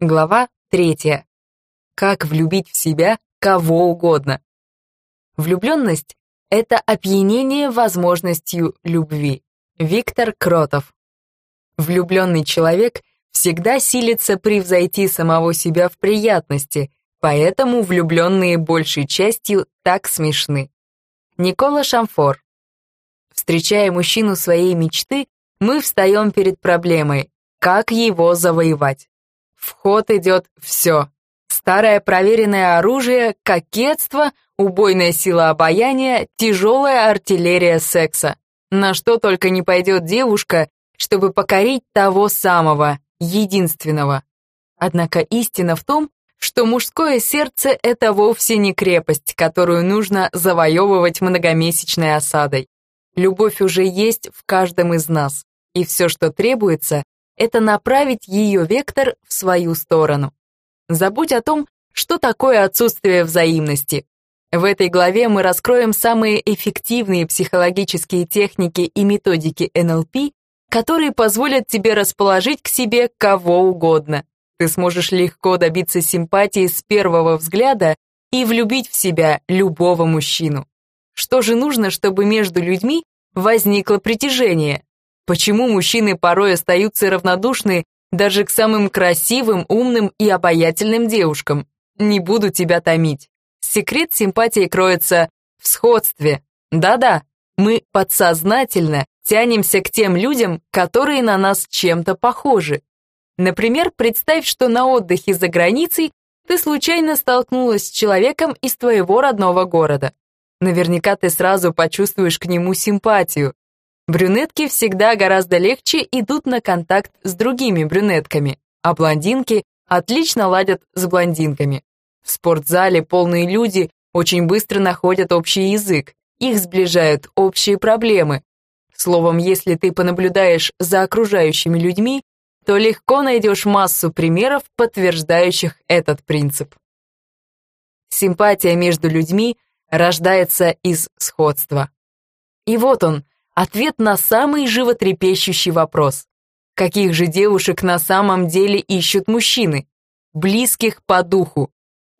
Глава третья. Как влюбить в себя кого угодно. Влюбленность — это опьянение возможностью любви. Виктор Кротов. Влюбленный человек всегда силится превзойти самого себя в приятности, поэтому влюбленные большей частью так смешны. Никола Шамфор. Встречая мужчину своей мечты, мы встаем перед проблемой, как его завоевать. В ход идет все. Старое проверенное оружие, кокетство, убойная сила обаяния, тяжелая артиллерия секса. На что только не пойдет девушка, чтобы покорить того самого, единственного. Однако истина в том, что мужское сердце — это вовсе не крепость, которую нужно завоевывать многомесячной осадой. Любовь уже есть в каждом из нас, и все, что требуется, это направить ее вектор в свою сторону. Забудь о том, что такое отсутствие взаимности. В этой главе мы раскроем самые эффективные психологические техники и методики НЛП, которые позволят тебе расположить к себе кого угодно. Ты сможешь легко добиться симпатии с первого взгляда и влюбить в себя любого мужчину. Что же нужно, чтобы между людьми возникло притяжение? Почему мужчины порой остаются равнодушны даже к самым красивым, умным и обаятельным девушкам? Не буду тебя томить. Секрет симпатии кроется в сходстве. Да-да, мы подсознательно тянемся к тем людям, которые на нас чем-то похожи. Например, представь, что на отдыхе за границей ты случайно столкнулась с человеком из твоего родного города. Наверняка ты сразу почувствуешь к нему симпатию, Брюнетки всегда гораздо легче идут на контакт с другими брюнетками, а блондинки отлично ладят с блондинками. В спортзале полные люди очень быстро находят общий язык, их сближают общие проблемы. Словом, если ты понаблюдаешь за окружающими людьми, то легко найдешь массу примеров, подтверждающих этот принцип. Симпатия между людьми рождается из сходства. И вот он, Ответ на самый животрепещущий вопрос. Каких же девушек на самом деле ищут мужчины? Близких по духу,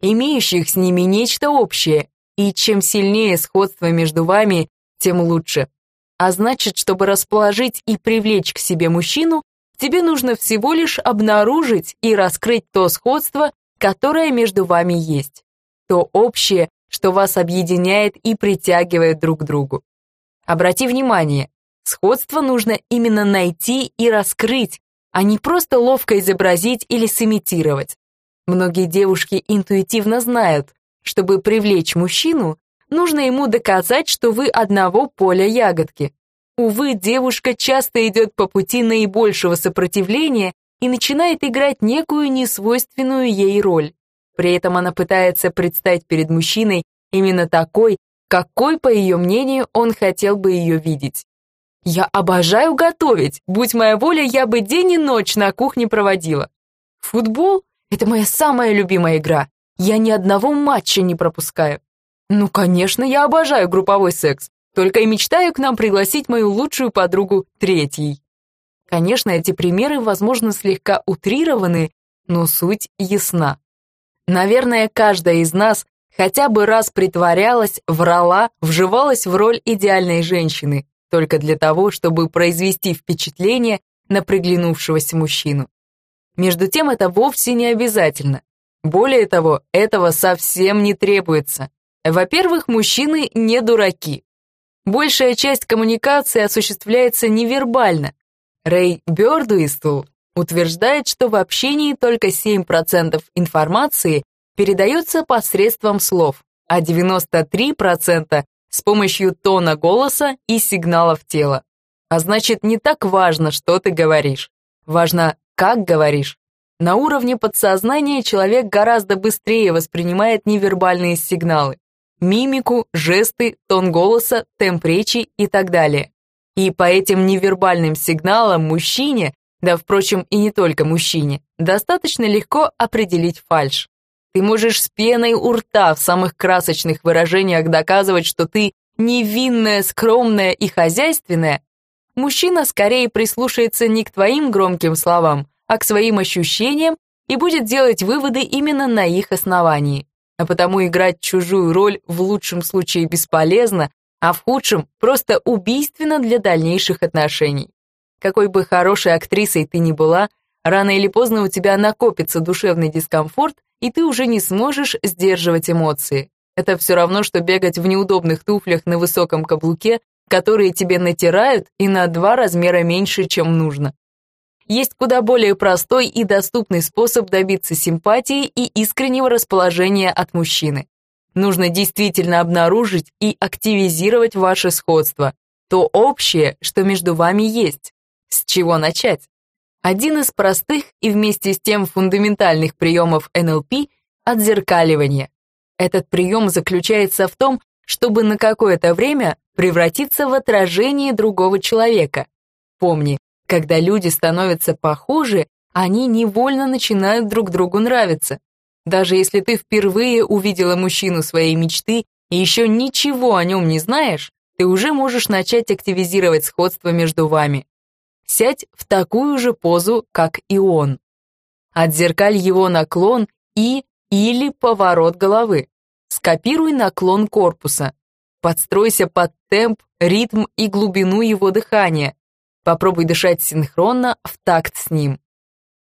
имеющих с ними нечто общее, и чем сильнее сходство между вами, тем лучше. А значит, чтобы расположить и привлечь к себе мужчину, тебе нужно всего лишь обнаружить и раскрыть то сходство, которое между вами есть. То общее, что вас объединяет и притягивает друг к другу. Обрати внимание, сходство нужно именно найти и раскрыть, а не просто ловко изобразить или сымитировать. Многие девушки интуитивно знают, чтобы привлечь мужчину, нужно ему доказать, что вы одного поля ягодки. Увы, девушка часто идет по пути наибольшего сопротивления и начинает играть некую несвойственную ей роль. При этом она пытается предстать перед мужчиной именно такой, какой, по ее мнению, он хотел бы ее видеть. «Я обожаю готовить. Будь моя воля, я бы день и ночь на кухне проводила. Футбол — это моя самая любимая игра. Я ни одного матча не пропускаю. Ну, конечно, я обожаю групповой секс. Только и мечтаю к нам пригласить мою лучшую подругу третьей. Конечно, эти примеры, возможно, слегка утрированы, но суть ясна. Наверное, каждая из нас хотя бы раз притворялась, врала, вживалась в роль идеальной женщины, только для того, чтобы произвести впечатление на приглянувшегося мужчину. Между тем это вовсе не обязательно. Более того, этого совсем не требуется. Во-первых, мужчины не дураки. Большая часть коммуникации осуществляется невербально. Рэй Бёрдуистл утверждает, что в общении только 7% информации передается посредством слов, а 93% с помощью тона голоса и сигналов тела. А значит, не так важно, что ты говоришь. Важно, как говоришь. На уровне подсознания человек гораздо быстрее воспринимает невербальные сигналы. Мимику, жесты, тон голоса, темп речи и так далее. И по этим невербальным сигналам мужчине, да, впрочем, и не только мужчине, достаточно легко определить фальшь. Ты можешь с пеной у рта в самых красочных выражениях доказывать, что ты невинная, скромная и хозяйственная. Мужчина скорее прислушается не к твоим громким словам, а к своим ощущениям и будет делать выводы именно на их основании. А потому играть чужую роль в лучшем случае бесполезно, а в худшем просто убийственно для дальнейших отношений. Какой бы хорошей актрисой ты ни была, рано или поздно у тебя накопится душевный дискомфорт, и ты уже не сможешь сдерживать эмоции. Это все равно, что бегать в неудобных туфлях на высоком каблуке, которые тебе натирают и на два размера меньше, чем нужно. Есть куда более простой и доступный способ добиться симпатии и искреннего расположения от мужчины. Нужно действительно обнаружить и активизировать ваше сходство, то общее, что между вами есть. С чего начать? Один из простых и вместе с тем фундаментальных приемов НЛП – отзеркаливание. Этот прием заключается в том, чтобы на какое-то время превратиться в отражение другого человека. Помни, когда люди становятся похожи, они невольно начинают друг другу нравиться. Даже если ты впервые увидела мужчину своей мечты и еще ничего о нем не знаешь, ты уже можешь начать активизировать сходство между вами. Сядь в такую же позу, как и он. Отзеркаль его наклон и или поворот головы. Скопируй наклон корпуса. Подстройся под темп, ритм и глубину его дыхания. Попробуй дышать синхронно в такт с ним.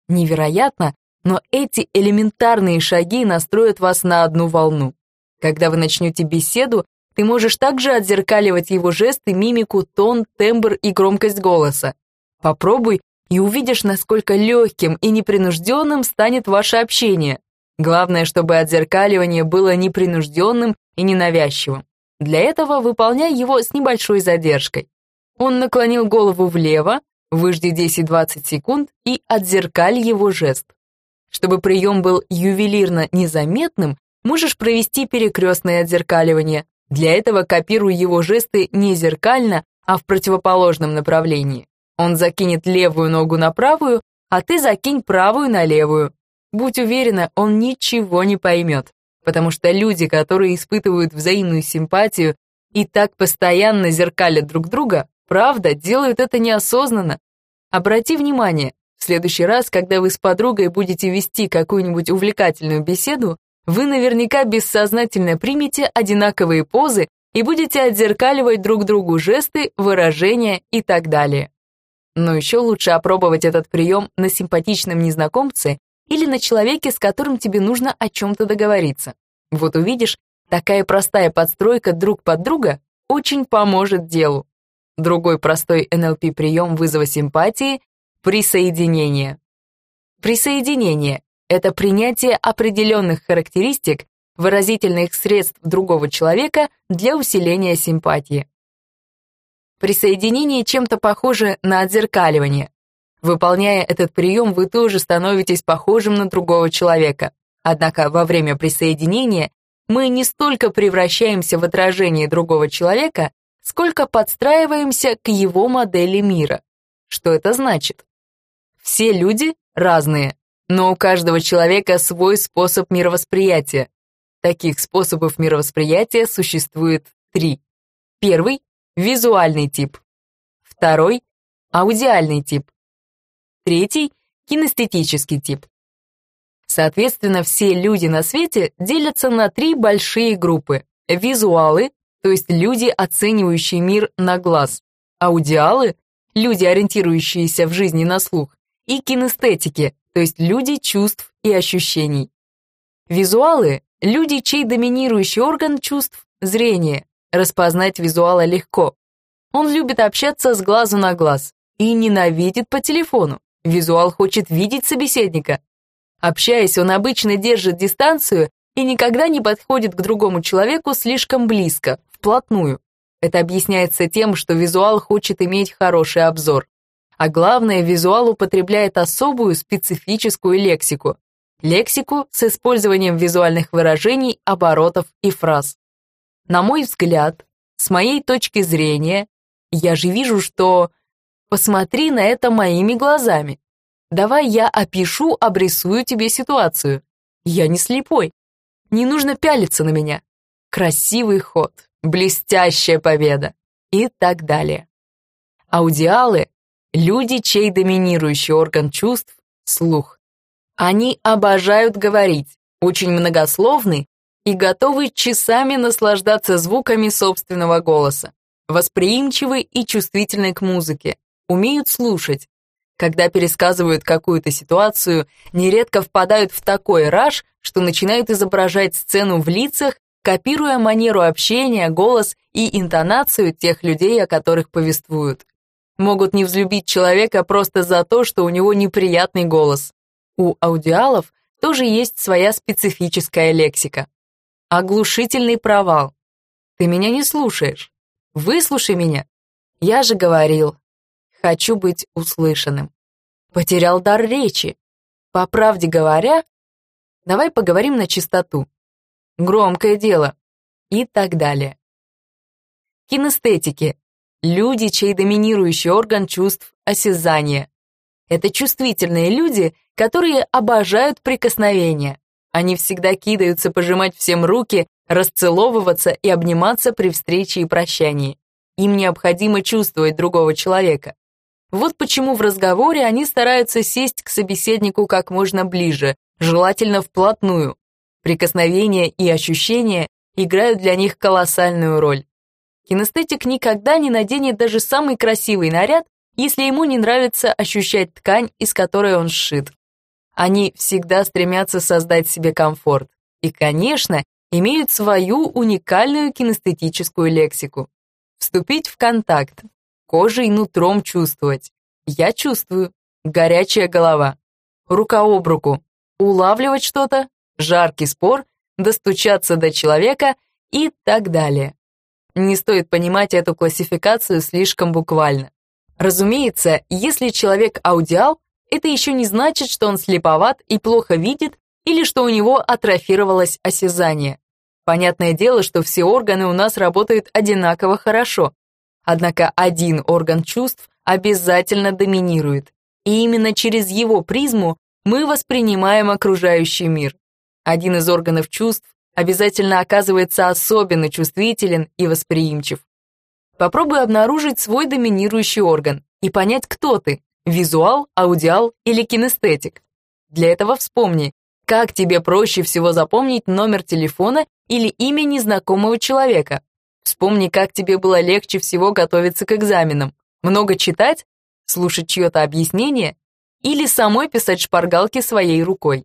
Невероятно, но эти элементарные шаги настроят вас на одну волну. Когда вы начнете беседу, ты можешь также отзеркаливать его жесты, мимику, тон, тембр и громкость голоса. Попробуй и увидишь, насколько легким и непринужденным станет ваше общение. Главное, чтобы отзеркаливание было непринужденным и ненавязчивым. Для этого выполняй его с небольшой задержкой. Он наклонил голову влево, выжди 10-20 секунд и отзеркаль его жест. Чтобы прием был ювелирно незаметным, можешь провести перекрестное отзеркаливание. Для этого копируй его жесты не зеркально, а в противоположном направлении. Он закинет левую ногу на правую, а ты закинь правую на левую. Будь уверена, он ничего не поймет, потому что люди, которые испытывают взаимную симпатию и так постоянно зеркалят друг друга, правда, делают это неосознанно. Обрати внимание, в следующий раз, когда вы с подругой будете вести какую-нибудь увлекательную беседу, вы наверняка бессознательно примете одинаковые позы и будете отзеркаливать друг другу жесты, выражения и так далее. Но еще лучше опробовать этот прием на симпатичном незнакомце или на человеке, с которым тебе нужно о чем-то договориться. Вот увидишь, такая простая подстройка друг под друга очень поможет делу. Другой простой НЛП-прием вызова симпатии — присоединение. Присоединение — это принятие определенных характеристик, выразительных средств другого человека для усиления симпатии. Присоединение чем-то похоже на отзеркаливание. Выполняя этот прием, вы тоже становитесь похожим на другого человека. Однако во время присоединения мы не столько превращаемся в отражение другого человека, сколько подстраиваемся к его модели мира. Что это значит? Все люди разные, но у каждого человека свой способ мировосприятия. Таких способов мировосприятия существует три. Первый визуальный тип. Второй — аудиальный тип. Третий — кинестетический тип. Соответственно, все люди на свете делятся на три большие группы. Визуалы, то есть люди, оценивающие мир на глаз. Аудиалы, люди, ориентирующиеся в жизни на слух. И кинестетики, то есть люди чувств и ощущений. Визуалы — люди, чей доминирующий орган чувств — зрение. Распознать визуала легко. Он любит общаться с глазу на глаз и ненавидит по телефону. Визуал хочет видеть собеседника. Общаясь, он обычно держит дистанцию и никогда не подходит к другому человеку слишком близко, вплотную. Это объясняется тем, что визуал хочет иметь хороший обзор. А главное, визуал употребляет особую специфическую лексику. Лексику с использованием визуальных выражений, оборотов и фраз. На мой взгляд, с моей точки зрения, я же вижу, что... Посмотри на это моими глазами. Давай я опишу, обрисую тебе ситуацию. Я не слепой. Не нужно пялиться на меня. Красивый ход, блестящая победа и так далее. Аудиалы — люди, чей доминирующий орган чувств — слух. Они обожают говорить, очень многословны и готовы часами наслаждаться звуками собственного голоса. Восприимчивы и чувствительны к музыке, умеют слушать. Когда пересказывают какую-то ситуацию, нередко впадают в такой раж, что начинают изображать сцену в лицах, копируя манеру общения, голос и интонацию тех людей, о которых повествуют. Могут не взлюбить человека просто за то, что у него неприятный голос. У аудиалов тоже есть своя специфическая лексика. Оглушительный провал. Ты меня не слушаешь. Выслушай меня. Я же говорил. Хочу быть услышанным. Потерял дар речи. По правде говоря, давай поговорим на чистоту. Громкое дело. И так далее. Кинестетики. Люди, чей доминирующий орган чувств – осязание. Это чувствительные люди, которые обожают прикосновения. Они всегда кидаются пожимать всем руки, расцеловываться и обниматься при встрече и прощании. Им необходимо чувствовать другого человека. Вот почему в разговоре они стараются сесть к собеседнику как можно ближе, желательно вплотную. Прикосновения и ощущения играют для них колоссальную роль. Кинестетик никогда не наденет даже самый красивый наряд, если ему не нравится ощущать ткань, из которой он сшит. Они всегда стремятся создать себе комфорт. И, конечно, имеют свою уникальную кинестетическую лексику. Вступить в контакт, кожей нутром чувствовать. Я чувствую. Горячая голова. Рука об руку. Улавливать что-то, жаркий спор, достучаться до человека и так далее. Не стоит понимать эту классификацию слишком буквально. Разумеется, если человек аудиал, это еще не значит, что он слеповат и плохо видит или что у него атрофировалось осязание. Понятное дело, что все органы у нас работают одинаково хорошо. Однако один орган чувств обязательно доминирует. И именно через его призму мы воспринимаем окружающий мир. Один из органов чувств обязательно оказывается особенно чувствителен и восприимчив. Попробуй обнаружить свой доминирующий орган и понять, кто ты – визуал, аудиал или кинестетик. Для этого вспомни, как тебе проще всего запомнить номер телефона или имя незнакомого человека. Вспомни, как тебе было легче всего готовиться к экзаменам. Много читать, слушать чье-то объяснение или самой писать шпаргалки своей рукой.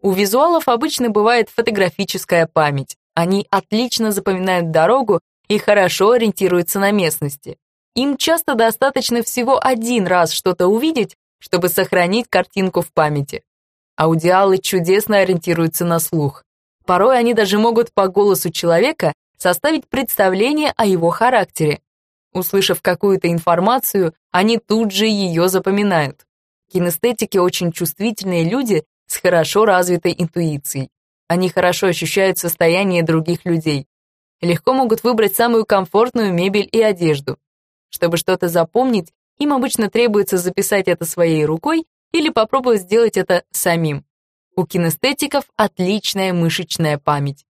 У визуалов обычно бывает фотографическая память. Они отлично запоминают дорогу и хорошо ориентируются на местности. Им часто достаточно всего один раз что-то увидеть, чтобы сохранить картинку в памяти. Аудиалы чудесно ориентируются на слух. Порой они даже могут по голосу человека составить представление о его характере. Услышав какую-то информацию, они тут же ее запоминают. Кинестетики очень чувствительные люди с хорошо развитой интуицией. Они хорошо ощущают состояние других людей. Легко могут выбрать самую комфортную мебель и одежду. Чтобы что-то запомнить, им обычно требуется записать это своей рукой или попробовать сделать это самим. У кинестетиков отличная мышечная память.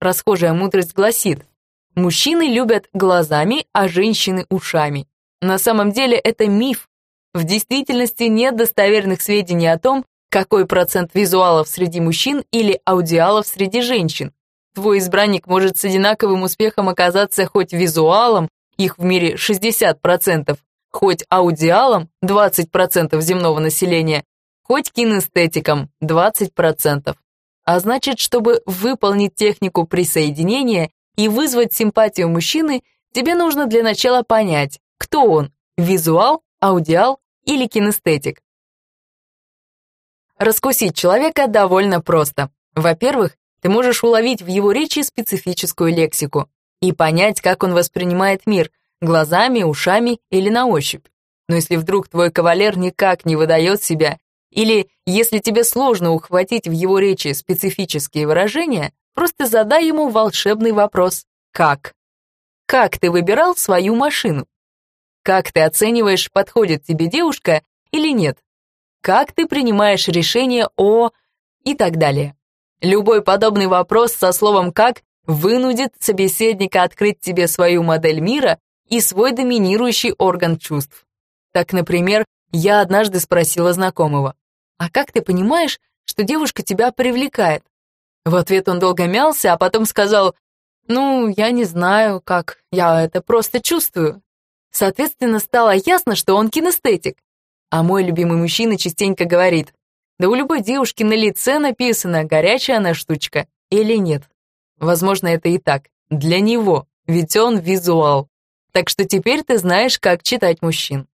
Расхожая мудрость гласит, мужчины любят глазами, а женщины ушами. На самом деле это миф. В действительности нет достоверных сведений о том, какой процент визуалов среди мужчин или аудиалов среди женщин? Твой избранник может с одинаковым успехом оказаться хоть визуалом, их в мире 60%, хоть аудиалом 20% земного населения, хоть кинестетиком 20%. А значит, чтобы выполнить технику присоединения и вызвать симпатию мужчины, тебе нужно для начала понять, кто он – визуал, аудиал или кинестетик. Раскусить человека довольно просто. Во-первых, ты можешь уловить в его речи специфическую лексику и понять, как он воспринимает мир – глазами, ушами или на ощупь. Но если вдруг твой кавалер никак не выдает себя, или если тебе сложно ухватить в его речи специфические выражения, просто задай ему волшебный вопрос «Как?». Как ты выбирал свою машину? Как ты оцениваешь, подходит тебе девушка или нет? как ты принимаешь решение о... и так далее. Любой подобный вопрос со словом «как» вынудит собеседника открыть тебе свою модель мира и свой доминирующий орган чувств. Так, например, я однажды спросила знакомого, А как ты понимаешь, что девушка тебя привлекает?» В ответ он долго мялся, а потом сказал, «Ну, я не знаю, как, я это просто чувствую». Соответственно, стало ясно, что он кинестетик. А мой любимый мужчина частенько говорит, «Да у любой девушки на лице написано, горячая она штучка или нет». Возможно, это и так, для него, ведь он визуал. Так что теперь ты знаешь, как читать мужчин.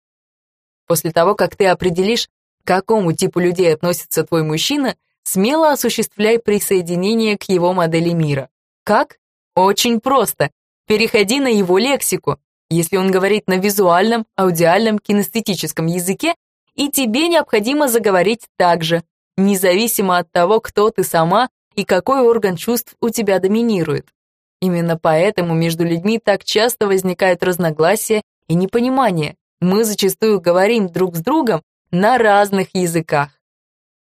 После того, как ты определишь, к какому типу людей относится твой мужчина, смело осуществляй присоединение к его модели мира. Как? Очень просто. Переходи на его лексику. Если он говорит на визуальном, аудиальном, кинестетическом языке, и тебе необходимо заговорить так же, независимо от того, кто ты сама и какой орган чувств у тебя доминирует. Именно поэтому между людьми так часто возникают разногласия и непонимание. Мы зачастую говорим друг с другом на разных языках.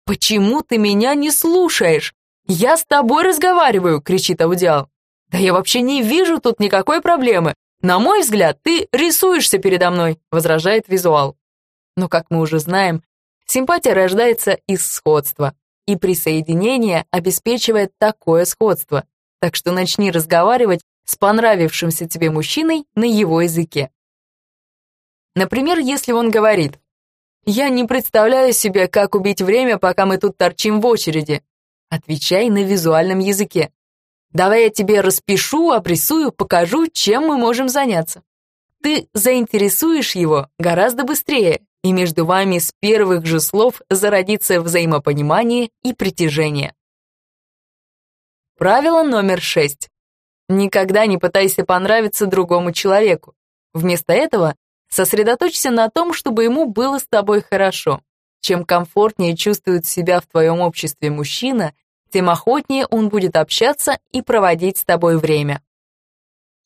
«Почему ты меня не слушаешь? Я с тобой разговариваю!» — кричит аудиал. «Да я вообще не вижу тут никакой проблемы. На мой взгляд, ты рисуешься передо мной», — возражает визуал. Но, как мы уже знаем, симпатия рождается из сходства, и присоединение обеспечивает такое сходство. Так что начни разговаривать с понравившимся тебе мужчиной на его языке. Например, если он говорит «Я не представляю себе, как убить время, пока мы тут торчим в очереди». Отвечай на визуальном языке. Давай я тебе распишу, обрисую, покажу, чем мы можем заняться. Ты заинтересуешь его гораздо быстрее, и между вами с первых же слов зародится взаимопонимание и притяжение. Правило номер шесть. Никогда не пытайся понравиться другому человеку. Вместо этого Сосредоточься на том, чтобы ему было с тобой хорошо. Чем комфортнее чувствует себя в твоем обществе мужчина, тем охотнее он будет общаться и проводить с тобой время.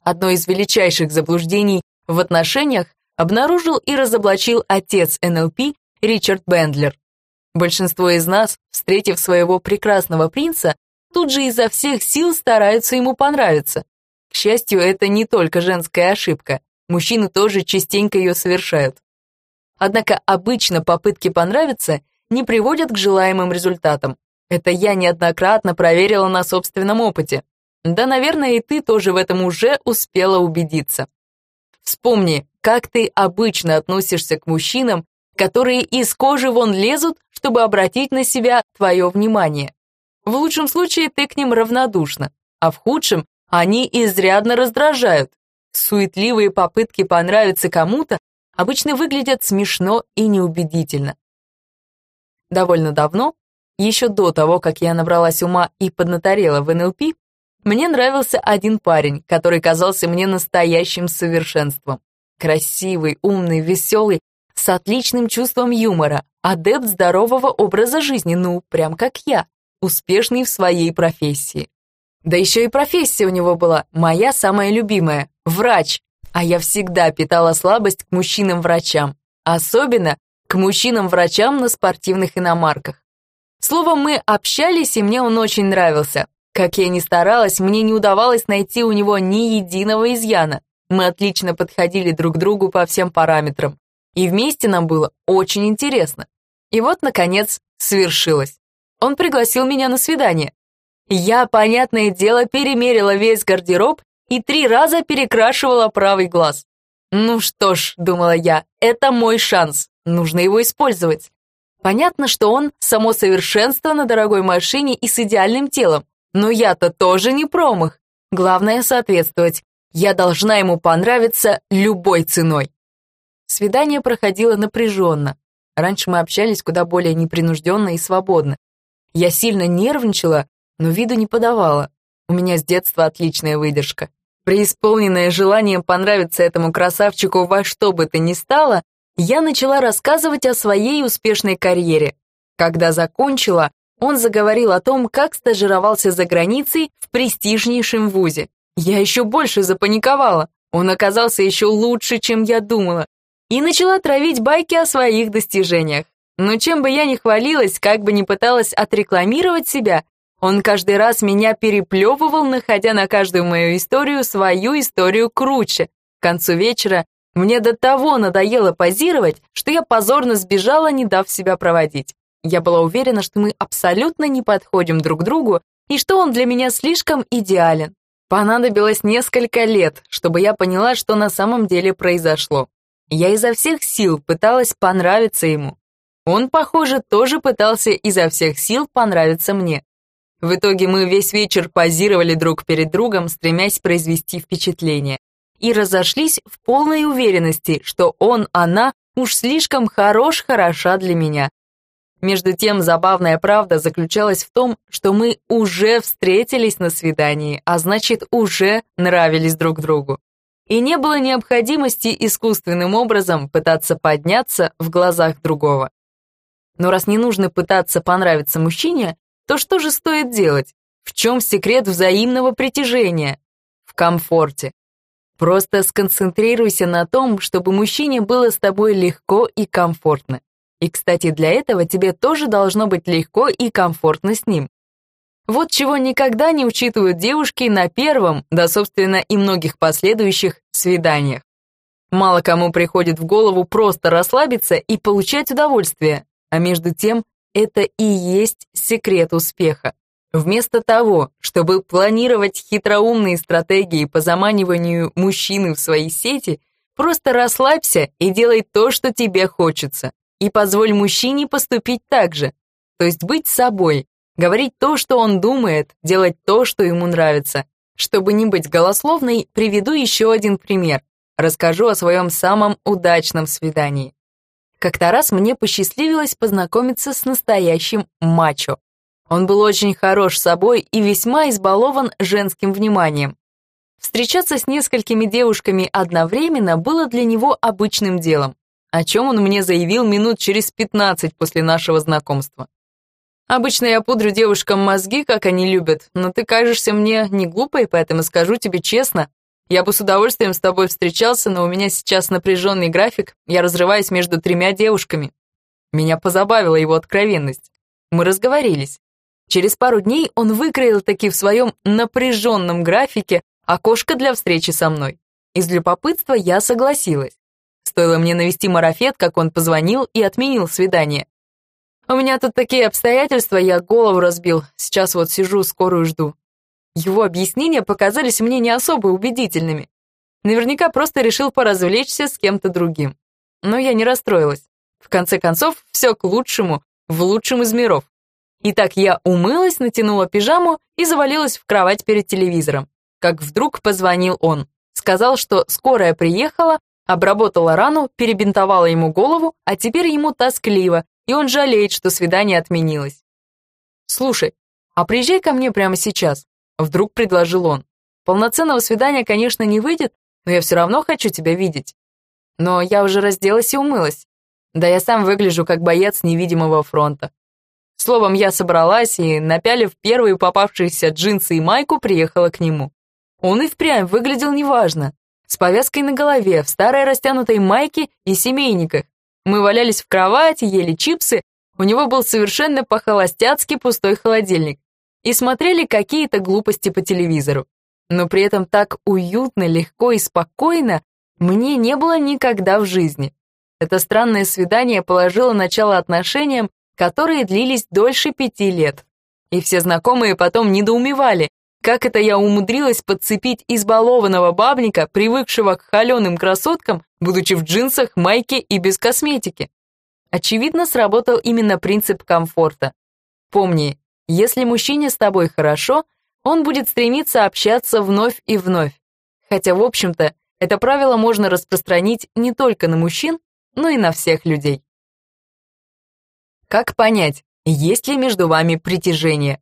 Одно из величайших заблуждений в отношениях обнаружил и разоблачил отец НЛП Ричард Бендлер. Большинство из нас, встретив своего прекрасного принца, тут же изо всех сил стараются ему понравиться. К счастью, это не только женская ошибка. Мужчины тоже частенько ее совершают. Однако обычно попытки понравиться не приводят к желаемым результатам. Это я неоднократно проверила на собственном опыте. Да, наверное, и ты тоже в этом уже успела убедиться. Вспомни, как ты обычно относишься к мужчинам, которые из кожи вон лезут, чтобы обратить на себя твое внимание. В лучшем случае ты к ним равнодушна, а в худшем они изрядно раздражают. Суетливые попытки понравиться кому-то обычно выглядят смешно и неубедительно. Довольно давно, еще до того, как я набралась ума и поднаторела в НЛП, мне нравился один парень, который казался мне настоящим совершенством. Красивый, умный, веселый, с отличным чувством юмора, адепт здорового образа жизни, ну, прям как я, успешный в своей профессии. Да еще и профессия у него была, моя самая любимая — врач. А я всегда питала слабость к мужчинам-врачам. Особенно к мужчинам-врачам на спортивных иномарках. Словом, мы общались, и мне он очень нравился. Как я ни старалась, мне не удавалось найти у него ни единого изъяна. Мы отлично подходили друг другу по всем параметрам. И вместе нам было очень интересно. И вот, наконец, свершилось. Он пригласил меня на свидание. Я, понятное дело, перемерила весь гардероб и три раза перекрашивала правый глаз. Ну что ж, думала я, это мой шанс, нужно его использовать. Понятно, что он само совершенство на дорогой машине и с идеальным телом, но я-то тоже не промах. Главное соответствовать. Я должна ему понравиться любой ценой. Свидание проходило напряженно. Раньше мы общались куда более непринужденно и свободно. Я сильно нервничала, но виду не подавала. У меня с детства отличная выдержка. Преисполненное желанием понравиться этому красавчику во что бы то ни стало, я начала рассказывать о своей успешной карьере. Когда закончила, он заговорил о том, как стажировался за границей в престижнейшем вузе. Я еще больше запаниковала. Он оказался еще лучше, чем я думала. И начала травить байки о своих достижениях. Но чем бы я ни хвалилась, как бы ни пыталась отрекламировать себя, он каждый раз меня переплевывал, находя на каждую мою историю свою историю круче. К концу вечера мне до того надоело позировать, что я позорно сбежала, не дав себя проводить. Я была уверена, что мы абсолютно не подходим друг другу и что он для меня слишком идеален. Понадобилось несколько лет, чтобы я поняла, что на самом деле произошло. Я изо всех сил пыталась понравиться ему. Он, похоже, тоже пытался изо всех сил понравиться мне. В итоге мы весь вечер позировали друг перед другом, стремясь произвести впечатление. И разошлись в полной уверенности, что он, она уж слишком хорош-хороша для меня. Между тем, забавная правда заключалась в том, что мы уже встретились на свидании, а значит, уже нравились друг другу. И не было необходимости искусственным образом пытаться подняться в глазах другого. Но раз не нужно пытаться понравиться мужчине, то что же стоит делать? В чем секрет взаимного притяжения? В комфорте. Просто сконцентрируйся на том, чтобы мужчине было с тобой легко и комфортно. И, кстати, для этого тебе тоже должно быть легко и комфортно с ним. Вот чего никогда не учитывают девушки на первом, да, собственно, и многих последующих свиданиях. Мало кому приходит в голову просто расслабиться и получать удовольствие, а между тем, это и есть секрет успеха. Вместо того, чтобы планировать хитроумные стратегии по заманиванию мужчины в свои сети, просто расслабься и делай то, что тебе хочется. И позволь мужчине поступить так же. То есть быть собой, говорить то, что он думает, делать то, что ему нравится. Чтобы не быть голословной, приведу еще один пример. Расскажу о своем самом удачном свидании. Как-то раз мне посчастливилось познакомиться с настоящим мачо. Он был очень хорош собой и весьма избалован женским вниманием. Встречаться с несколькими девушками одновременно было для него обычным делом, о чем он мне заявил минут через 15 после нашего знакомства. Обычно я пудрю девушкам мозги, как они любят, но ты кажешься мне не глупой, поэтому скажу тебе честно, я бы с удовольствием с тобой встречался, но у меня сейчас напряженный график, я разрываюсь между тремя девушками. Меня позабавила его откровенность. Мы разговорились. Через пару дней он выкроил таки в своем напряженном графике окошко для встречи со мной. Из любопытства я согласилась. Стоило мне навести марафет, как он позвонил и отменил свидание. У меня тут такие обстоятельства, я голову разбил. Сейчас вот сижу, скорую жду. Его объяснения показались мне не особо убедительными. Наверняка просто решил поразвлечься с кем-то другим. Но я не расстроилась. В конце концов, все к лучшему, в лучшем из миров. Итак, я умылась, натянула пижаму и завалилась в кровать перед телевизором. Как вдруг позвонил он. Сказал, что скорая приехала, обработала рану, перебинтовала ему голову, а теперь ему тоскливо, и он жалеет, что свидание отменилось. «Слушай, а приезжай ко мне прямо сейчас. Вдруг предложил он. Полноценного свидания, конечно, не выйдет, но я все равно хочу тебя видеть. Но я уже разделась и умылась. Да я сам выгляжу как боец невидимого фронта. Словом, я собралась и, напялив первые попавшиеся джинсы и майку, приехала к нему. Он и впрямь выглядел неважно. С повязкой на голове, в старой растянутой майке и семейниках. Мы валялись в кровати, ели чипсы, у него был совершенно по-холостяцки пустой холодильник и смотрели какие-то глупости по телевизору. Но при этом так уютно, легко и спокойно мне не было никогда в жизни. Это странное свидание положило начало отношениям, которые длились дольше пяти лет. И все знакомые потом недоумевали, как это я умудрилась подцепить избалованного бабника, привыкшего к холеным красоткам, будучи в джинсах, майке и без косметики. Очевидно, сработал именно принцип комфорта. Помни, если мужчине с тобой хорошо, он будет стремиться общаться вновь и вновь. Хотя, в общем-то, это правило можно распространить не только на мужчин, но и на всех людей. Как понять, есть ли между вами притяжение?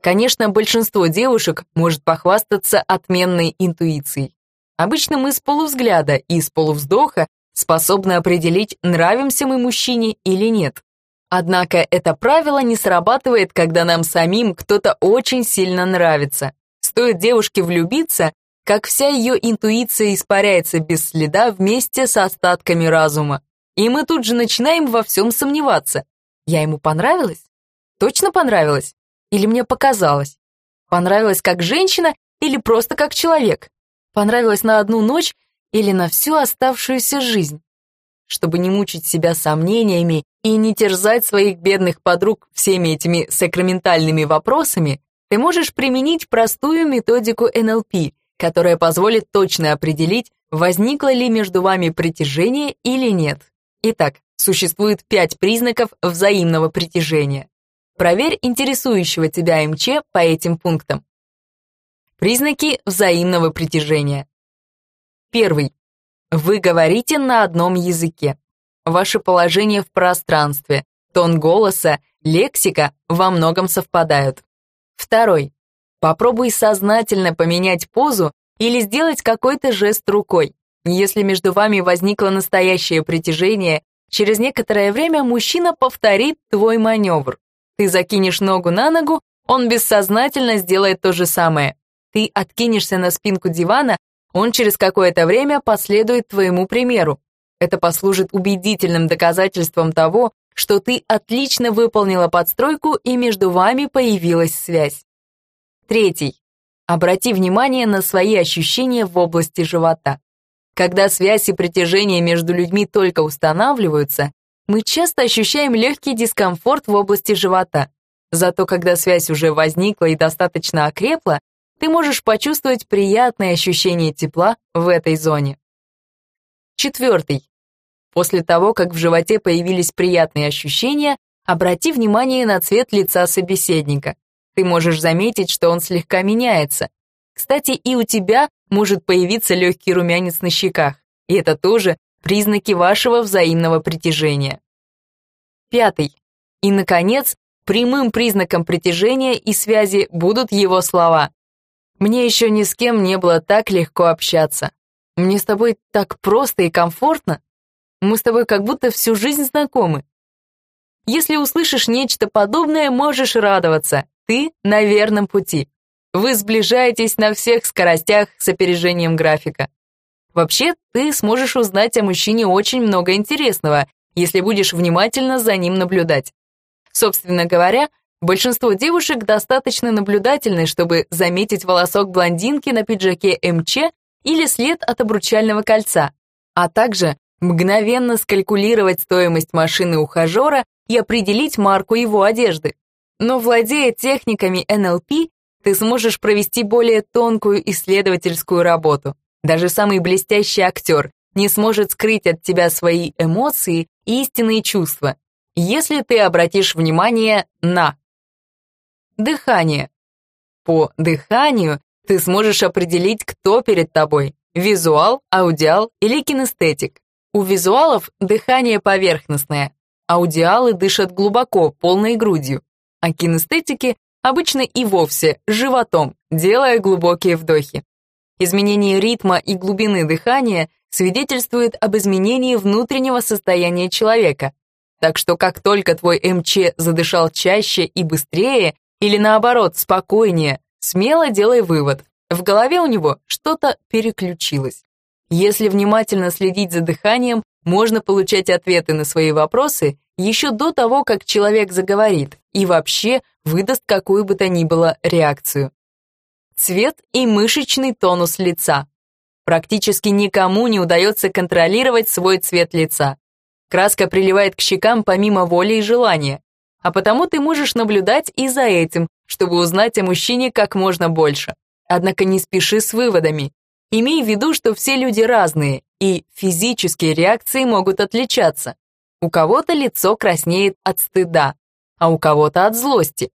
Конечно, большинство девушек может похвастаться отменной интуицией. Обычно мы с полувзгляда и с полувздоха способны определить, нравимся мы мужчине или нет. Однако это правило не срабатывает, когда нам самим кто-то очень сильно нравится. Стоит девушке влюбиться, как вся ее интуиция испаряется без следа вместе с остатками разума. И мы тут же начинаем во всем сомневаться. Я ему понравилась? Точно понравилась? Или мне показалось? Понравилась как женщина или просто как человек? Понравилась на одну ночь или на всю оставшуюся жизнь? Чтобы не мучить себя сомнениями и не терзать своих бедных подруг всеми этими сакраментальными вопросами, ты можешь применить простую методику НЛП, которая позволит точно определить, возникло ли между вами притяжение или нет. Итак, существует пять признаков взаимного притяжения. Проверь интересующего тебя МЧ по этим пунктам. Признаки взаимного притяжения. Первый. Вы говорите на одном языке. Ваше положение в пространстве, тон голоса, лексика во многом совпадают. Второй. Попробуй сознательно поменять позу или сделать какой-то жест рукой. Если между вами возникло настоящее притяжение, через некоторое время мужчина повторит твой маневр. Ты закинешь ногу на ногу, он бессознательно сделает то же самое. Ты откинешься на спинку дивана, он через какое-то время последует твоему примеру. Это послужит убедительным доказательством того, что ты отлично выполнила подстройку и между вами появилась связь. Третий. Обрати внимание на свои ощущения в области живота. Когда связь и притяжение между людьми только устанавливаются, мы часто ощущаем легкий дискомфорт в области живота. Зато когда связь уже возникла и достаточно окрепла, ты можешь почувствовать приятное ощущение тепла в этой зоне. Четвертый. После того, как в животе появились приятные ощущения, обрати внимание на цвет лица собеседника. Ты можешь заметить, что он слегка меняется. Кстати, и у тебя может появиться легкий румянец на щеках, и это тоже признаки вашего взаимного притяжения. Пятый. И, наконец, прямым признаком притяжения и связи будут его слова. Мне еще ни с кем не было так легко общаться. Мне с тобой так просто и комфортно. Мы с тобой как будто всю жизнь знакомы. Если услышишь нечто подобное, можешь радоваться. Ты на верном пути. Вы сближаетесь на всех скоростях с опережением графика. Вообще, ты сможешь узнать о мужчине очень много интересного, если будешь внимательно за ним наблюдать. Собственно говоря, Большинство девушек достаточно наблюдательны, чтобы заметить волосок блондинки на пиджаке МЧ или след от обручального кольца, а также мгновенно скалькулировать стоимость машины ухажера и определить марку его одежды. Но владея техниками НЛП, ты сможешь провести более тонкую исследовательскую работу. Даже самый блестящий актер не сможет скрыть от тебя свои эмоции и истинные чувства, если ты обратишь внимание на Дыхание. По дыханию ты сможешь определить, кто перед тобой – визуал, аудиал или кинестетик. У визуалов дыхание поверхностное, аудиалы дышат глубоко, полной грудью, а кинестетики обычно и вовсе животом, делая глубокие вдохи. Изменение ритма и глубины дыхания свидетельствует об изменении внутреннего состояния человека. Так что как только твой МЧ задышал чаще и быстрее, или наоборот, спокойнее, смело делай вывод. В голове у него что-то переключилось. Если внимательно следить за дыханием, можно получать ответы на свои вопросы еще до того, как человек заговорит и вообще выдаст какую бы то ни было реакцию. Цвет и мышечный тонус лица. Практически никому не удается контролировать свой цвет лица. Краска приливает к щекам помимо воли и желания а потому ты можешь наблюдать и за этим, чтобы узнать о мужчине как можно больше. Однако не спеши с выводами. Имей в виду, что все люди разные, и физические реакции могут отличаться. У кого-то лицо краснеет от стыда, а у кого-то от злости.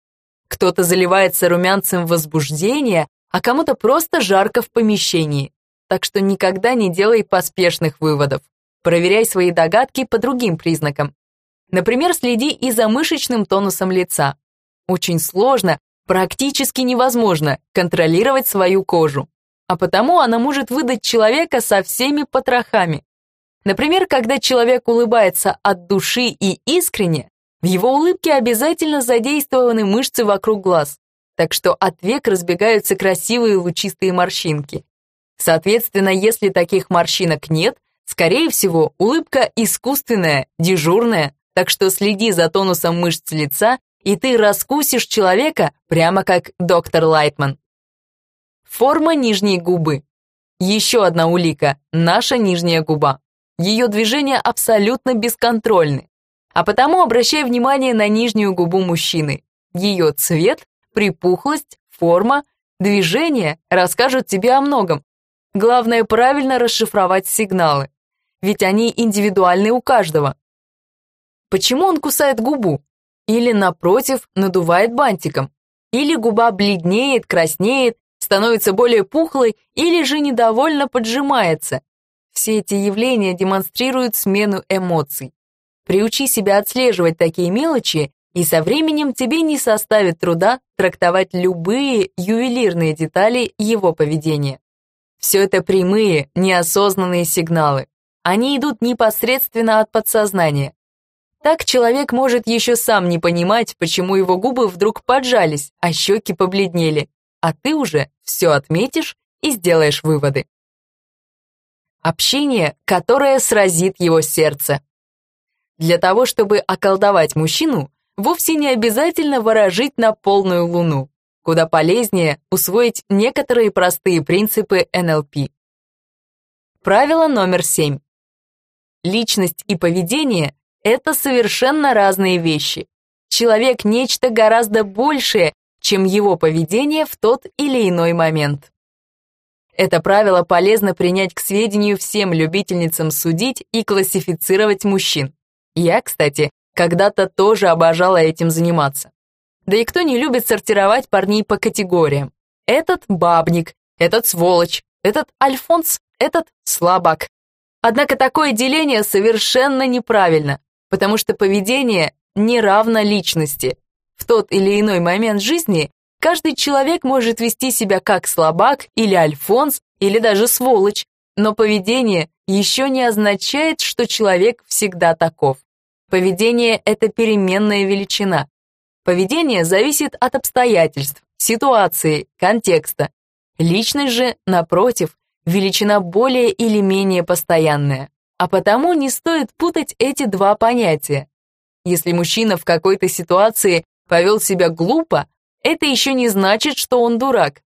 Кто-то заливается румянцем возбуждения, а кому-то просто жарко в помещении. Так что никогда не делай поспешных выводов. Проверяй свои догадки по другим признакам. Например, следи и за мышечным тонусом лица. Очень сложно, практически невозможно контролировать свою кожу, а потому она может выдать человека со всеми потрохами. Например, когда человек улыбается от души и искренне, в его улыбке обязательно задействованы мышцы вокруг глаз, так что от век разбегаются красивые лучистые морщинки. Соответственно, если таких морщинок нет, скорее всего, улыбка искусственная, дежурная, так что следи за тонусом мышц лица, и ты раскусишь человека прямо как доктор Лайтман. Форма нижней губы. Еще одна улика – наша нижняя губа. Ее движения абсолютно бесконтрольны. А потому обращай внимание на нижнюю губу мужчины. Ее цвет, припухлость, форма, движение расскажут тебе о многом. Главное правильно расшифровать сигналы, ведь они индивидуальны у каждого. Почему он кусает губу? Или, напротив, надувает бантиком? Или губа бледнеет, краснеет, становится более пухлой, или же недовольно поджимается? Все эти явления демонстрируют смену эмоций. Приучи себя отслеживать такие мелочи, и со временем тебе не составит труда трактовать любые ювелирные детали его поведения. Все это прямые, неосознанные сигналы. Они идут непосредственно от подсознания. Так человек может еще сам не понимать, почему его губы вдруг поджались, а щеки побледнели, а ты уже все отметишь и сделаешь выводы. Общение, которое сразит его сердце. Для того, чтобы околдовать мужчину, вовсе не обязательно выражить на полную луну. Куда полезнее усвоить некоторые простые принципы НЛП. Правило номер семь. Личность и поведение — это совершенно разные вещи. Человек — нечто гораздо большее, чем его поведение в тот или иной момент. Это правило полезно принять к сведению всем любительницам судить и классифицировать мужчин. Я, кстати, когда-то тоже обожала этим заниматься. Да и кто не любит сортировать парней по категориям? Этот бабник, этот сволочь, этот альфонс, этот слабак. Однако такое деление совершенно неправильно, потому что поведение не равно личности. В тот или иной момент жизни каждый человек может вести себя как слабак или альфонс, или даже сволочь, но поведение еще не означает, что человек всегда таков. Поведение — это переменная величина. Поведение зависит от обстоятельств, ситуации, контекста. Личность же, напротив, величина более или менее постоянная. А потому не стоит путать эти два понятия. Если мужчина в какой-то ситуации повел себя глупо, это еще не значит, что он дурак.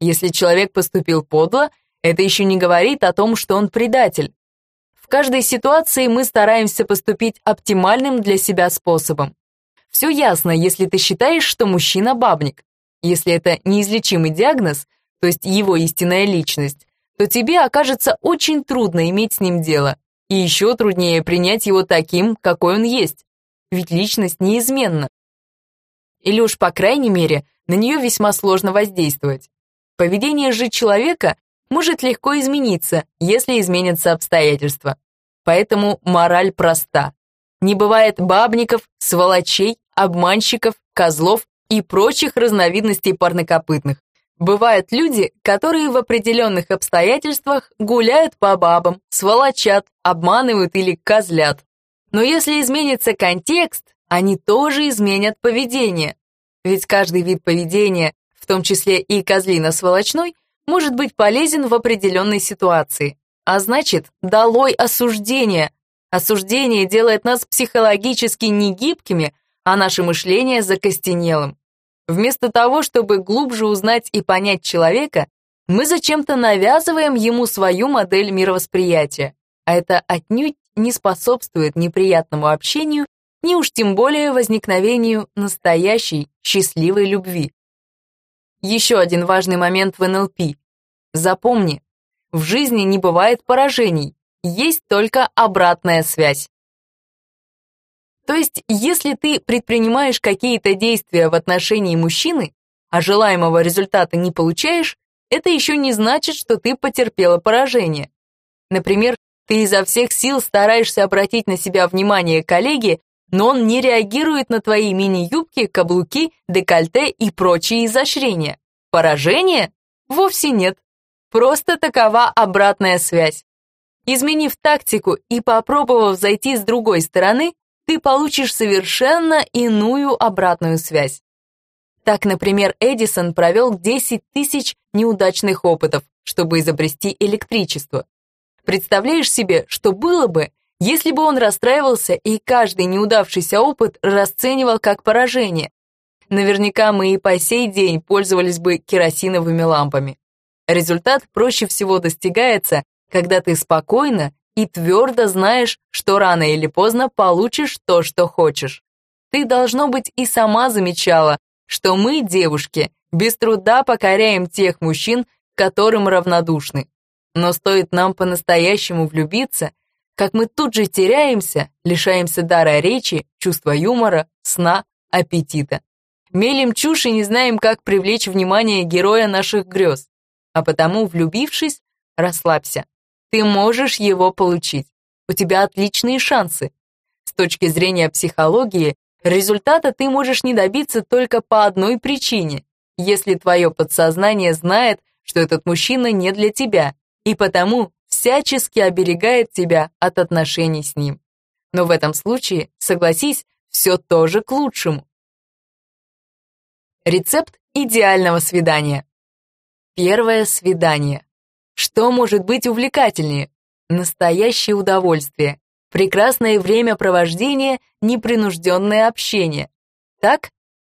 Если человек поступил подло, это еще не говорит о том, что он предатель. В каждой ситуации мы стараемся поступить оптимальным для себя способом. Все ясно, если ты считаешь, что мужчина бабник. Если это неизлечимый диагноз, то есть его истинная личность, то тебе окажется очень трудно иметь с ним дело. И еще труднее принять его таким, какой он есть. Ведь личность неизменна. Или уж, по крайней мере, на нее весьма сложно воздействовать. Поведение же человека может легко измениться, если изменятся обстоятельства. Поэтому мораль проста. Не бывает бабников, сволочей, обманщиков, козлов и прочих разновидностей парнокопытных. Бывают люди, которые в определенных обстоятельствах гуляют по бабам, сволочат, обманывают или козлят. Но если изменится контекст, они тоже изменят поведение. Ведь каждый вид поведения, в том числе и козлино-сволочной, может быть полезен в определенной ситуации. А значит, долой осуждение. Осуждение делает нас психологически негибкими, а наше мышление закостенелым. Вместо того, чтобы глубже узнать и понять человека, мы зачем-то навязываем ему свою модель мировосприятия, а это отнюдь не способствует неприятному общению, ни уж тем более возникновению настоящей счастливой любви. Еще один важный момент в НЛП. Запомни, в жизни не бывает поражений, есть только обратная связь. То есть, если ты предпринимаешь какие-то действия в отношении мужчины, а желаемого результата не получаешь, это еще не значит, что ты потерпела поражение. Например, ты изо всех сил стараешься обратить на себя внимание коллеги, но он не реагирует на твои мини-юбки, каблуки, декольте и прочие изощрения. Поражение? Вовсе нет. Просто такова обратная связь. Изменив тактику и попробовав зайти с другой стороны, ты получишь совершенно иную обратную связь. Так, например, Эдисон провел 10 тысяч неудачных опытов, чтобы изобрести электричество. Представляешь себе, что было бы, если бы он расстраивался и каждый неудавшийся опыт расценивал как поражение? Наверняка мы и по сей день пользовались бы керосиновыми лампами. Результат проще всего достигается, когда ты спокойно и твердо знаешь, что рано или поздно получишь то, что хочешь. Ты, должно быть, и сама замечала, что мы, девушки, без труда покоряем тех мужчин, которым равнодушны. Но стоит нам по-настоящему влюбиться, как мы тут же теряемся, лишаемся дара речи, чувства юмора, сна, аппетита. Мелим чушь и не знаем, как привлечь внимание героя наших грез. А потому, влюбившись, расслабься. Ты можешь его получить. У тебя отличные шансы. С точки зрения психологии, результата ты можешь не добиться только по одной причине. Если твое подсознание знает, что этот мужчина не для тебя, и потому всячески оберегает тебя от отношений с ним. Но в этом случае, согласись, все тоже к лучшему. Рецепт идеального свидания. Первое свидание. Что может быть увлекательнее? Настоящее удовольствие, прекрасное времяпровождение, непринужденное общение. Так?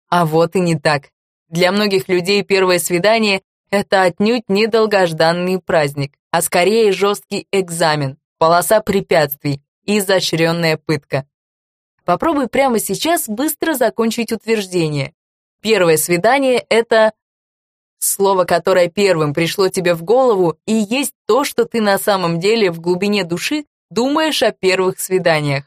А вот и не так. Для многих людей первое свидание — это отнюдь не долгожданный праздник, а скорее жесткий экзамен, полоса препятствий и изощренная пытка. Попробуй прямо сейчас быстро закончить утверждение. Первое свидание — это слово, которое первым пришло тебе в голову, и есть то, что ты на самом деле в глубине души думаешь о первых свиданиях.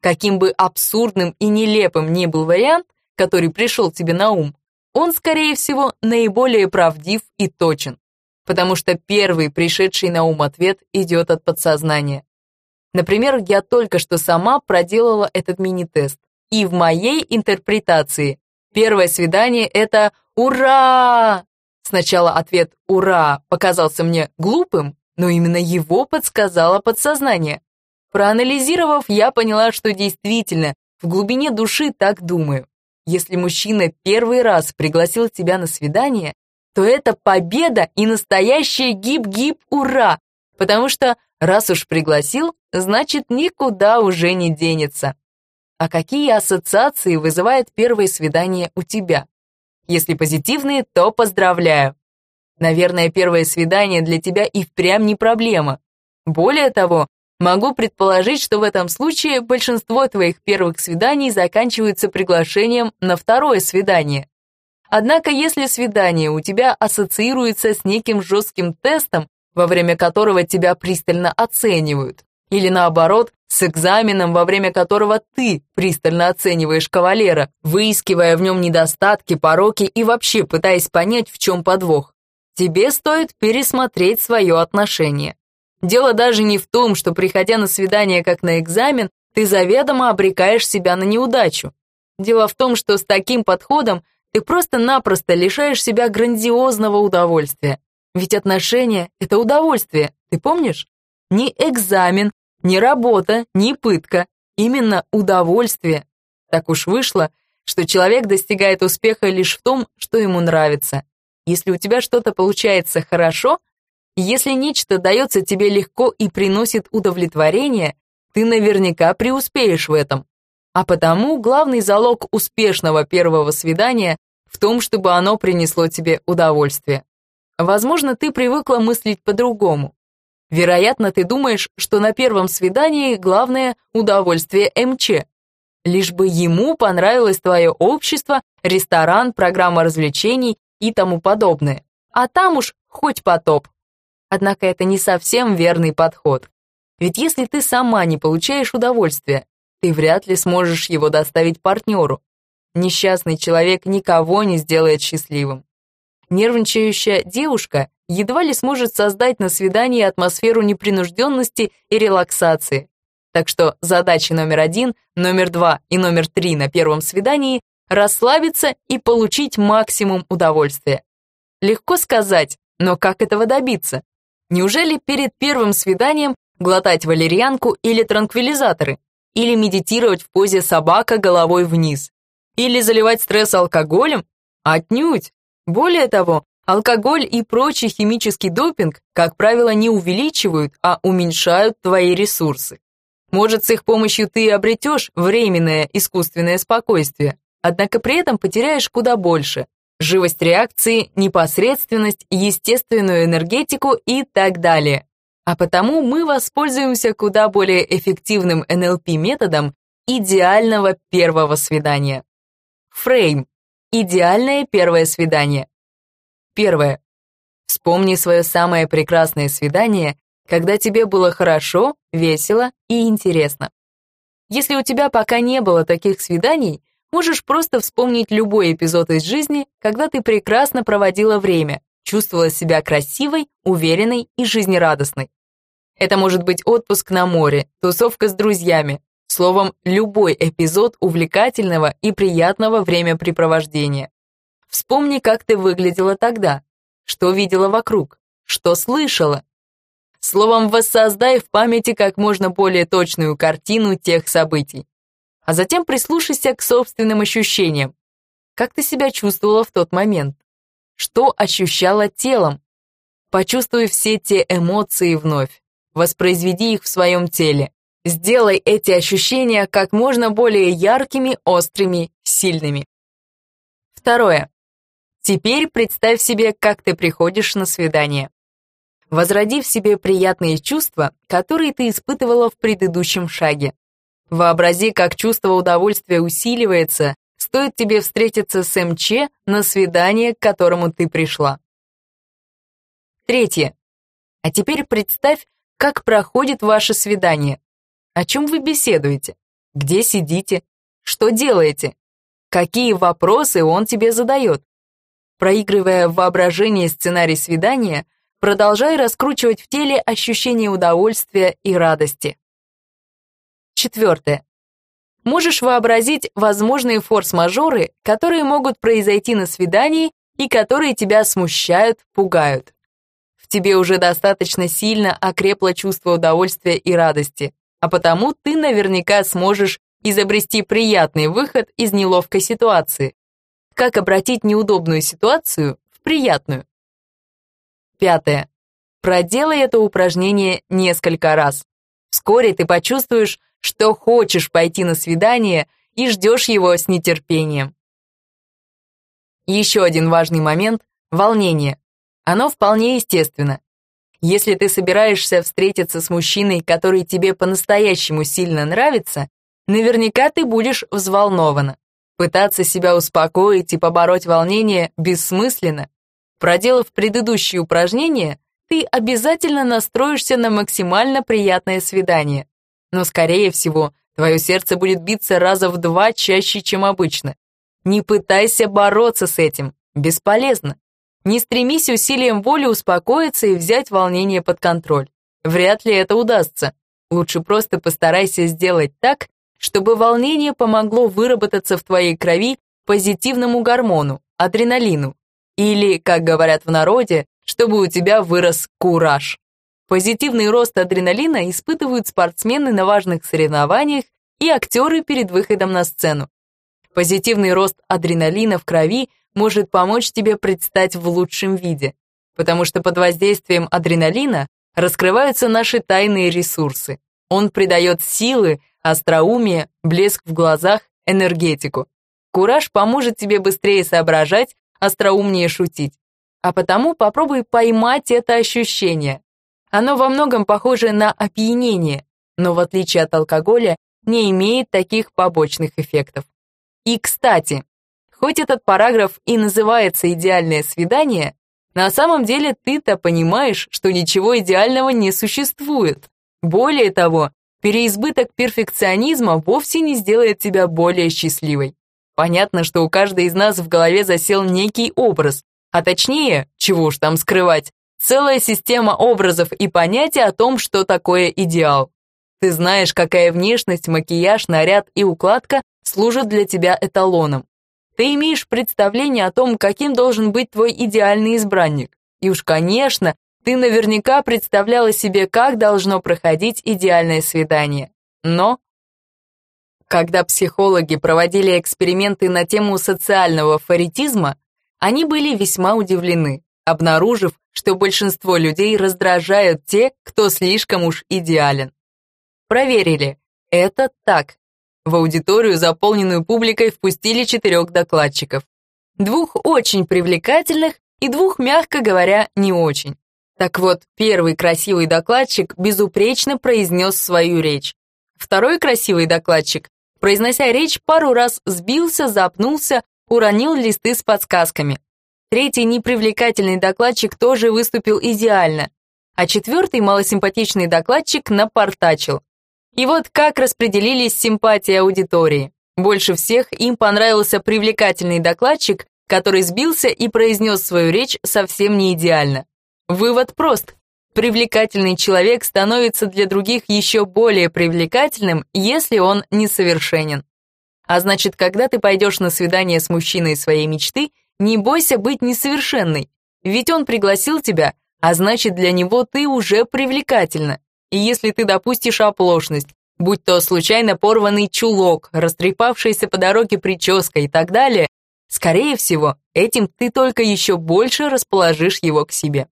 Каким бы абсурдным и нелепым ни был вариант, который пришел тебе на ум, он, скорее всего, наиболее правдив и точен, потому что первый пришедший на ум ответ идет от подсознания. Например, я только что сама проделала этот мини-тест, и в моей интерпретации Первое свидание — это «Ура!». Сначала ответ «Ура!» показался мне глупым, но именно его подсказало подсознание. Проанализировав, я поняла, что действительно в глубине души так думаю. Если мужчина первый раз пригласил тебя на свидание, то это победа и настоящее гип-гип ура, потому что раз уж пригласил, значит никуда уже не денется. А какие ассоциации вызывает первое свидание у тебя? Если позитивные, то поздравляю. Наверное, первое свидание для тебя и впрямь не проблема. Более того, могу предположить, что в этом случае большинство твоих первых свиданий заканчиваются приглашением на второе свидание. Однако, если свидание у тебя ассоциируется с неким жестким тестом, во время которого тебя пристально оценивают, или наоборот, с экзаменом, во время которого ты пристально оцениваешь кавалера, выискивая в нем недостатки, пороки и вообще пытаясь понять, в чем подвох. Тебе стоит пересмотреть свое отношение. Дело даже не в том, что, приходя на свидание как на экзамен, ты заведомо обрекаешь себя на неудачу. Дело в том, что с таким подходом ты просто-напросто лишаешь себя грандиозного удовольствия. Ведь отношения — это удовольствие, ты помнишь? Не экзамен, не работа, не пытка, именно удовольствие. Так уж вышло, что человек достигает успеха лишь в том, что ему нравится. Если у тебя что-то получается хорошо, если нечто дается тебе легко и приносит удовлетворение, ты наверняка преуспеешь в этом. А потому главный залог успешного первого свидания в том, чтобы оно принесло тебе удовольствие. Возможно, ты привыкла мыслить по-другому. Вероятно, ты думаешь, что на первом свидании главное удовольствие МЧ. Лишь бы ему понравилось твое общество, ресторан, программа развлечений и тому подобное. А там уж хоть потоп. Однако это не совсем верный подход. Ведь если ты сама не получаешь удовольствия, ты вряд ли сможешь его доставить партнеру. Несчастный человек никого не сделает счастливым. Нервничающая девушка едва ли сможет создать на свидании атмосферу непринужденности и релаксации. Так что задача номер один, номер два и номер три на первом свидании — расслабиться и получить максимум удовольствия. Легко сказать, но как этого добиться? Неужели перед первым свиданием глотать валерьянку или транквилизаторы? Или медитировать в позе собака головой вниз? Или заливать стресс алкоголем? Отнюдь! Более того, Алкоголь и прочий химический допинг, как правило, не увеличивают, а уменьшают твои ресурсы. Может, с их помощью ты обретешь временное искусственное спокойствие, однако при этом потеряешь куда больше. Живость реакции, непосредственность, естественную энергетику и так далее. А потому мы воспользуемся куда более эффективным НЛП-методом идеального первого свидания. Фрейм. Идеальное первое свидание. Первое. Вспомни свое самое прекрасное свидание, когда тебе было хорошо, весело и интересно. Если у тебя пока не было таких свиданий, можешь просто вспомнить любой эпизод из жизни, когда ты прекрасно проводила время, чувствовала себя красивой, уверенной и жизнерадостной. Это может быть отпуск на море, тусовка с друзьями, словом, любой эпизод увлекательного и приятного времяпрепровождения. Вспомни, как ты выглядела тогда, что видела вокруг, что слышала. Словом, воссоздай в памяти как можно более точную картину тех событий. А затем прислушайся к собственным ощущениям. Как ты себя чувствовала в тот момент? Что ощущала телом? Почувствуй все те эмоции вновь. Воспроизведи их в своем теле. Сделай эти ощущения как можно более яркими, острыми, сильными. Второе. Теперь представь себе, как ты приходишь на свидание. Возроди в себе приятные чувства, которые ты испытывала в предыдущем шаге. Вообрази, как чувство удовольствия усиливается, стоит тебе встретиться с МЧ на свидание, к которому ты пришла. Третье. А теперь представь, как проходит ваше свидание. О чем вы беседуете? Где сидите? Что делаете? Какие вопросы он тебе задает? Проигрывая в воображении сценарий свидания, продолжай раскручивать в теле ощущение удовольствия и радости. Четвертое. Можешь вообразить возможные форс-мажоры, которые могут произойти на свидании и которые тебя смущают, пугают. В тебе уже достаточно сильно окрепло чувство удовольствия и радости, а потому ты наверняка сможешь изобрести приятный выход из неловкой ситуации, как обратить неудобную ситуацию в приятную? Пятое. Проделай это упражнение несколько раз. Вскоре ты почувствуешь, что хочешь пойти на свидание и ждешь его с нетерпением. Еще один важный момент — волнение. Оно вполне естественно. Если ты собираешься встретиться с мужчиной, который тебе по-настоящему сильно нравится, наверняка ты будешь взволнована. Пытаться себя успокоить и побороть волнение бессмысленно. Проделав предыдущие упражнения, ты обязательно настроишься на максимально приятное свидание. Но, скорее всего, твое сердце будет биться раза в два чаще, чем обычно. Не пытайся бороться с этим, бесполезно. Не стремись усилием воли успокоиться и взять волнение под контроль. Вряд ли это удастся. Лучше просто постарайся сделать так, чтобы волнение помогло выработаться в твоей крови позитивному гормону, адреналину. Или, как говорят в народе, чтобы у тебя вырос кураж. Позитивный рост адреналина испытывают спортсмены на важных соревнованиях и актеры перед выходом на сцену. Позитивный рост адреналина в крови может помочь тебе предстать в лучшем виде, потому что под воздействием адреналина раскрываются наши тайные ресурсы. Он придает силы, остроумие, блеск в глазах, энергетику. Кураж поможет тебе быстрее соображать, остроумнее шутить. А потому попробуй поймать это ощущение. Оно во многом похоже на опьянение, но в отличие от алкоголя не имеет таких побочных эффектов. И, кстати, хоть этот параграф и называется «идеальное свидание», на самом деле ты-то понимаешь, что ничего идеального не существует. Более того, Переизбыток перфекционизма вовсе не сделает тебя более счастливой. Понятно, что у каждой из нас в голове засел некий образ, а точнее, чего уж там скрывать, целая система образов и понятий о том, что такое идеал. Ты знаешь, какая внешность, макияж, наряд и укладка служат для тебя эталоном. Ты имеешь представление о том, каким должен быть твой идеальный избранник. И уж, конечно, ты наверняка представляла себе, как должно проходить идеальное свидание. Но когда психологи проводили эксперименты на тему социального фаритизма, они были весьма удивлены, обнаружив, что большинство людей раздражают те, кто слишком уж идеален. Проверили. Это так. В аудиторию, заполненную публикой, впустили четырех докладчиков. Двух очень привлекательных и двух, мягко говоря, не очень. Так вот, первый красивый докладчик безупречно произнес свою речь. Второй красивый докладчик, произнося речь, пару раз сбился, запнулся, уронил листы с подсказками. Третий непривлекательный докладчик тоже выступил идеально, а четвертый малосимпатичный докладчик напортачил. И вот как распределились симпатии аудитории. Больше всех им понравился привлекательный докладчик, который сбился и произнес свою речь совсем не идеально. Вывод прост. Привлекательный человек становится для других еще более привлекательным, если он несовершенен. А значит, когда ты пойдешь на свидание с мужчиной своей мечты, не бойся быть несовершенной, ведь он пригласил тебя, а значит, для него ты уже привлекательна. И если ты допустишь оплошность, будь то случайно порванный чулок, растрепавшаяся по дороге прическа и так далее, скорее всего, этим ты только еще больше расположишь его к себе.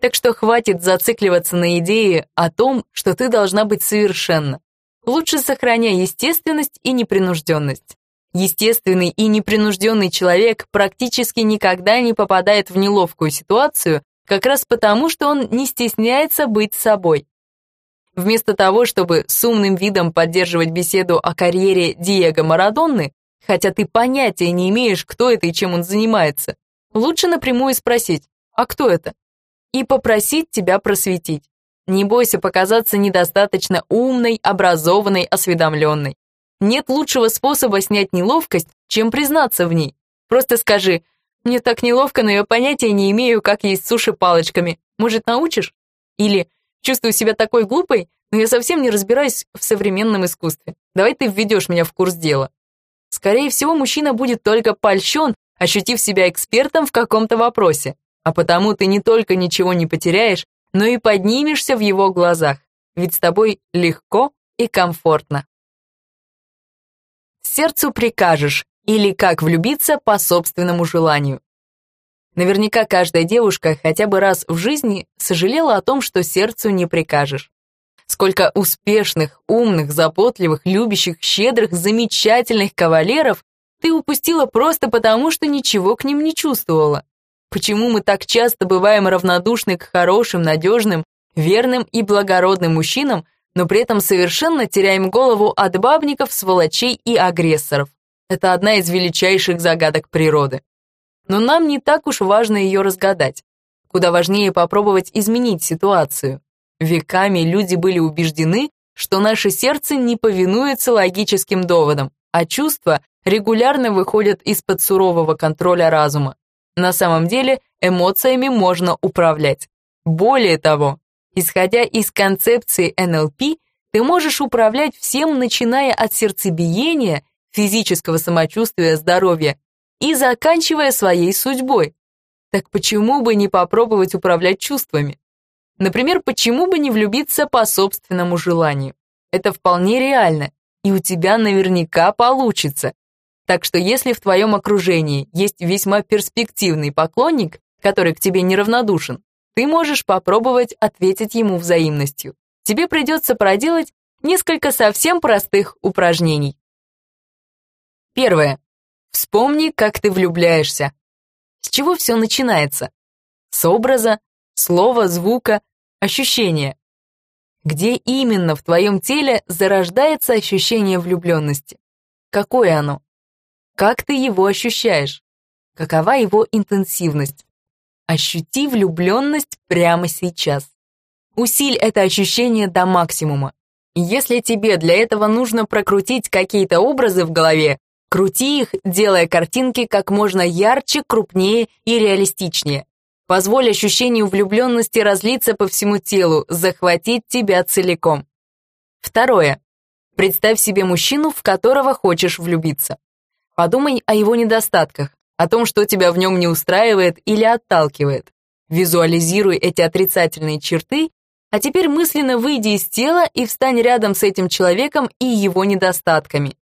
Так что хватит зацикливаться на идее о том, что ты должна быть совершенна. Лучше сохраняй естественность и непринужденность. Естественный и непринужденный человек практически никогда не попадает в неловкую ситуацию, как раз потому, что он не стесняется быть собой. Вместо того, чтобы с умным видом поддерживать беседу о карьере Диего Марадонны, хотя ты понятия не имеешь, кто это и чем он занимается, лучше напрямую спросить «А кто это?» и попросить тебя просветить. Не бойся показаться недостаточно умной, образованной, осведомленной. Нет лучшего способа снять неловкость, чем признаться в ней. Просто скажи «Мне так неловко, но я понятия не имею, как есть суши палочками. Может, научишь?» Или Чувствую себя такой глупой, но я совсем не разбираюсь в современном искусстве. Давай ты введешь меня в курс дела. Скорее всего, мужчина будет только польщен, ощутив себя экспертом в каком-то вопросе. А потому ты не только ничего не потеряешь, но и поднимешься в его глазах. Ведь с тобой легко и комфортно. Сердцу прикажешь, или как влюбиться по собственному желанию. Наверняка каждая девушка хотя бы раз в жизни сожалела о том, что сердцу не прикажешь. Сколько успешных, умных, заботливых, любящих, щедрых, замечательных кавалеров ты упустила просто потому, что ничего к ним не чувствовала. Почему мы так часто бываем равнодушны к хорошим, надежным, верным и благородным мужчинам, но при этом совершенно теряем голову от бабников, сволочей и агрессоров? Это одна из величайших загадок природы но нам не так уж важно ее разгадать. Куда важнее попробовать изменить ситуацию. Веками люди были убеждены, что наше сердце не повинуется логическим доводам, а чувства регулярно выходят из-под сурового контроля разума. На самом деле эмоциями можно управлять. Более того, исходя из концепции НЛП, ты можешь управлять всем, начиная от сердцебиения, физического самочувствия, здоровья и заканчивая своей судьбой. Так почему бы не попробовать управлять чувствами? Например, почему бы не влюбиться по собственному желанию? Это вполне реально, и у тебя наверняка получится. Так что если в твоем окружении есть весьма перспективный поклонник, который к тебе неравнодушен, ты можешь попробовать ответить ему взаимностью. Тебе придется проделать несколько совсем простых упражнений. Первое. Вспомни, как ты влюбляешься. С чего все начинается? С образа, слова, звука, ощущения. Где именно в твоем теле зарождается ощущение влюбленности? Какое оно? Как ты его ощущаешь? Какова его интенсивность? Ощути влюбленность прямо сейчас. Усиль это ощущение до максимума. Если тебе для этого нужно прокрутить какие-то образы в голове, Крути их, делая картинки как можно ярче, крупнее и реалистичнее. Позволь ощущению влюбленности разлиться по всему телу, захватить тебя целиком. Второе. Представь себе мужчину, в которого хочешь влюбиться. Подумай о его недостатках, о том, что тебя в нем не устраивает или отталкивает. Визуализируй эти отрицательные черты, а теперь мысленно выйди из тела и встань рядом с этим человеком и его недостатками.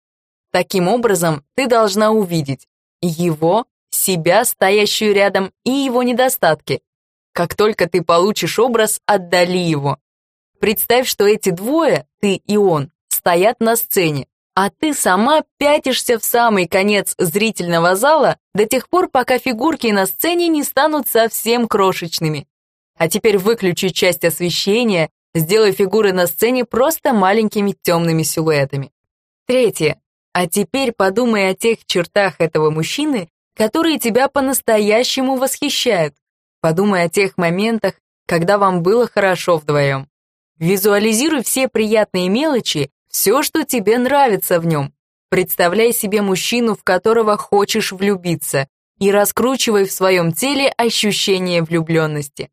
Таким образом, ты должна увидеть его, себя, стоящую рядом, и его недостатки. Как только ты получишь образ, отдали его. Представь, что эти двое, ты и он, стоят на сцене, а ты сама пятишься в самый конец зрительного зала до тех пор, пока фигурки на сцене не станут совсем крошечными. А теперь выключи часть освещения, сделай фигуры на сцене просто маленькими темными силуэтами. Третье. А теперь подумай о тех чертах этого мужчины, которые тебя по-настоящему восхищают. Подумай о тех моментах, когда вам было хорошо вдвоем. Визуализируй все приятные мелочи, все, что тебе нравится в нем. Представляй себе мужчину, в которого хочешь влюбиться, и раскручивай в своем теле ощущение влюбленности.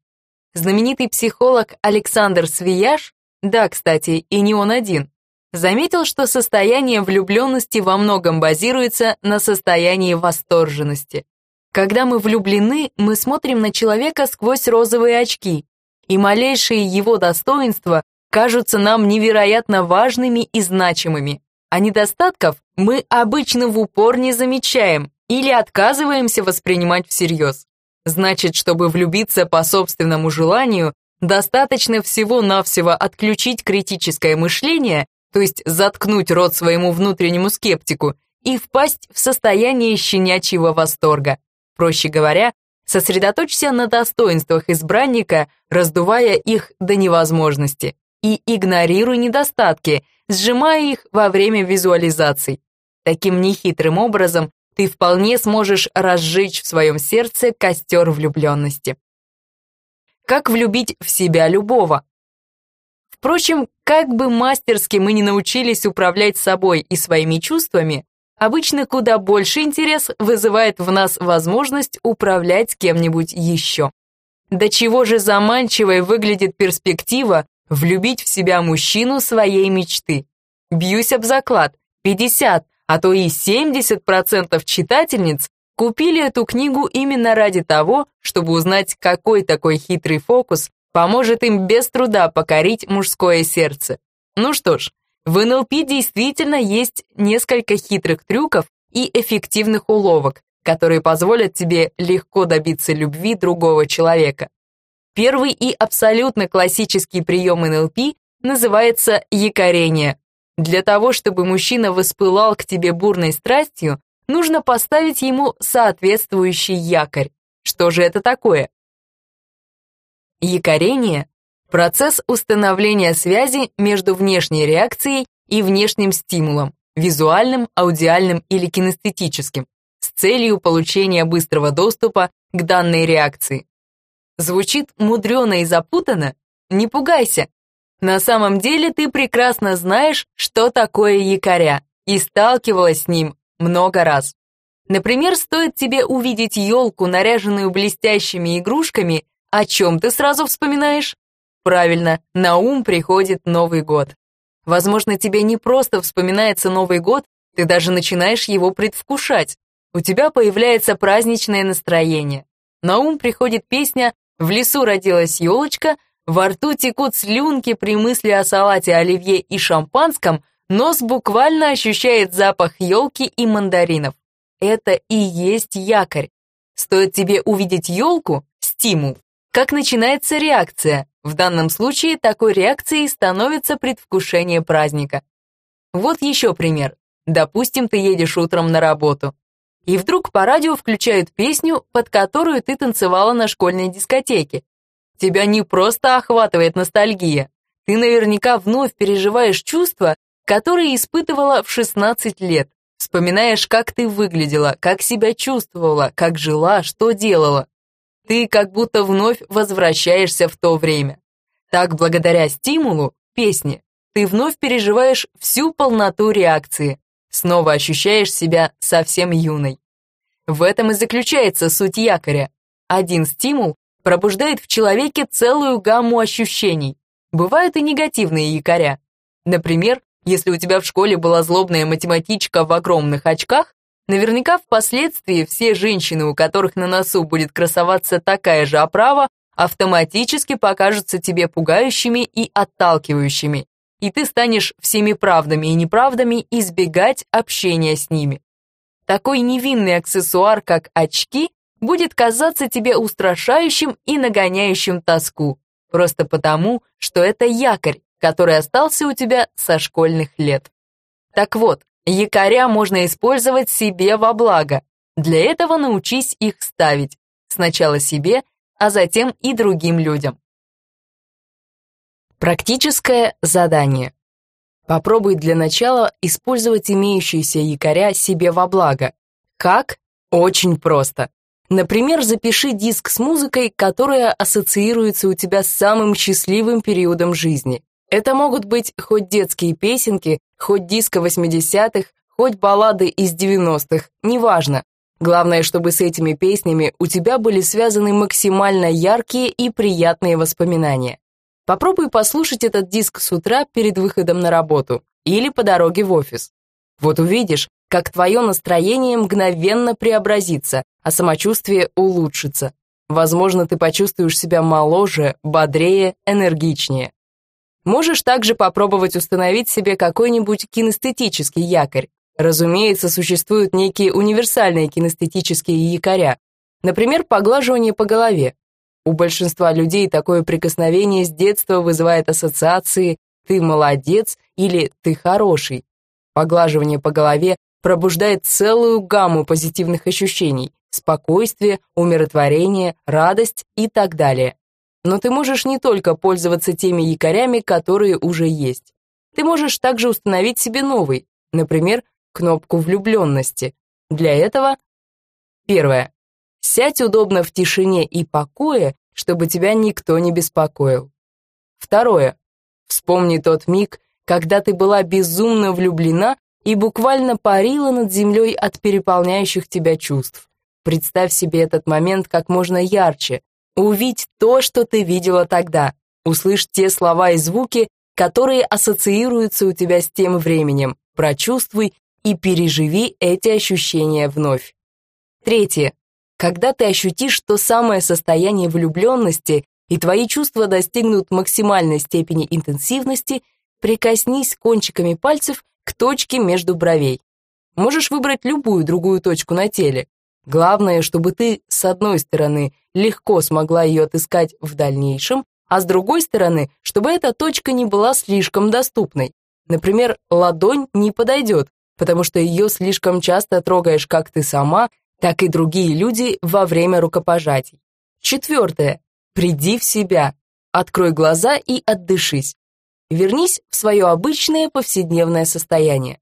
Знаменитый психолог Александр Свияж, да, кстати, и не он один, заметил, что состояние влюбленности во многом базируется на состоянии восторженности. Когда мы влюблены, мы смотрим на человека сквозь розовые очки, и малейшие его достоинства кажутся нам невероятно важными и значимыми, а недостатков мы обычно в упор не замечаем или отказываемся воспринимать всерьез. Значит, чтобы влюбиться по собственному желанию, достаточно всего-навсего отключить критическое мышление, то есть заткнуть рот своему внутреннему скептику и впасть в состояние щенячьего восторга. Проще говоря, сосредоточься на достоинствах избранника, раздувая их до невозможности, и игнорируй недостатки, сжимая их во время визуализаций. Таким нехитрым образом ты вполне сможешь разжечь в своем сердце костер влюбленности. Как влюбить в себя любого? Впрочем, как бы мастерски мы не научились управлять собой и своими чувствами, обычно куда больше интерес вызывает в нас возможность управлять кем-нибудь еще. До чего же заманчивой выглядит перспектива влюбить в себя мужчину своей мечты. Бьюсь об заклад, 50, а то и 70% читательниц купили эту книгу именно ради того, чтобы узнать, какой такой хитрый фокус поможет им без труда покорить мужское сердце. Ну что ж, в НЛП действительно есть несколько хитрых трюков и эффективных уловок, которые позволят тебе легко добиться любви другого человека. Первый и абсолютно классический прием НЛП называется якорение. Для того, чтобы мужчина воспылал к тебе бурной страстью, нужно поставить ему соответствующий якорь. Что же это такое? Якорение – процесс установления связи между внешней реакцией и внешним стимулом, визуальным, аудиальным или кинестетическим, с целью получения быстрого доступа к данной реакции. Звучит мудрено и запутанно? Не пугайся, на самом деле ты прекрасно знаешь, что такое якоря, и сталкивалась с ним много раз. Например, стоит тебе увидеть елку, наряженную блестящими игрушками, о чем ты сразу вспоминаешь? Правильно, на ум приходит Новый год. Возможно, тебе не просто вспоминается Новый год, ты даже начинаешь его предвкушать. У тебя появляется праздничное настроение. На ум приходит песня «В лесу родилась елочка», во рту текут слюнки при мысли о салате оливье и шампанском, нос буквально ощущает запах елки и мандаринов. Это и есть якорь. Стоит тебе увидеть елку – стимул. Как начинается реакция? В данном случае такой реакцией становится предвкушение праздника. Вот еще пример. Допустим, ты едешь утром на работу. И вдруг по радио включают песню, под которую ты танцевала на школьной дискотеке. Тебя не просто охватывает ностальгия. Ты наверняка вновь переживаешь чувства, которые испытывала в 16 лет. Вспоминаешь, как ты выглядела, как себя чувствовала, как жила, что делала. Ты как будто вновь возвращаешься в то время. Так, благодаря стимулу, песне, ты вновь переживаешь всю полноту реакции, снова ощущаешь себя совсем юной. В этом и заключается суть якоря. Один стимул пробуждает в человеке целую гамму ощущений. Бывают и негативные якоря. Например, если у тебя в школе была злобная математичка в огромных очках, наверняка впоследствии все женщины, у которых на носу будет красоваться такая же оправа, автоматически покажутся тебе пугающими и отталкивающими, и ты станешь всеми правдами и неправдами избегать общения с ними. Такой невинный аксессуар, как очки, будет казаться тебе устрашающим и нагоняющим тоску, просто потому, что это якорь, который остался у тебя со школьных лет. Так вот, якоря можно использовать себе во благо. Для этого научись их ставить. Сначала себе, а затем и другим людям. Практическое задание. Попробуй для начала использовать имеющиеся якоря себе во благо. Как? Очень просто. Например, запиши диск с музыкой, которая ассоциируется у тебя с самым счастливым периодом жизни. Это могут быть хоть детские песенки, хоть диско 80-х, хоть баллады из 90-х, неважно. Главное, чтобы с этими песнями у тебя были связаны максимально яркие и приятные воспоминания. Попробуй послушать этот диск с утра перед выходом на работу или по дороге в офис. Вот увидишь, как твое настроение мгновенно преобразится, а самочувствие улучшится. Возможно, ты почувствуешь себя моложе, бодрее, энергичнее. Можешь также попробовать установить себе какой-нибудь кинестетический якорь. Разумеется, существуют некие универсальные кинестетические якоря, например, поглаживание по голове. У большинства людей такое прикосновение с детства вызывает ассоциации «ты молодец» или «ты хороший». Поглаживание по голове пробуждает целую гамму позитивных ощущений – спокойствие, умиротворение, радость и так далее. Но ты можешь не только пользоваться теми якорями, которые уже есть. Ты можешь также установить себе новый, например, кнопку влюбленности. Для этого первое. Сядь удобно в тишине и покое, чтобы тебя никто не беспокоил. Второе. Вспомни тот миг, когда ты была безумно влюблена и буквально парила над землей от переполняющих тебя чувств. Представь себе этот момент как можно ярче. Увидь то, что ты видела тогда. Услышь те слова и звуки, которые ассоциируются у тебя с тем временем. Прочувствуй и переживи эти ощущения вновь. Третье. Когда ты ощутишь то самое состояние влюбленности и твои чувства достигнут максимальной степени интенсивности, прикоснись кончиками пальцев к точке между бровей. Можешь выбрать любую другую точку на теле. Главное, чтобы ты, с одной стороны, легко смогла ее отыскать в дальнейшем, а с другой стороны, чтобы эта точка не была слишком доступной. Например, ладонь не подойдет, потому что ее слишком часто трогаешь как ты сама, так и другие люди во время рукопожатий. Четвертое. Приди в себя. Открой глаза и отдышись. Вернись в свое обычное повседневное состояние.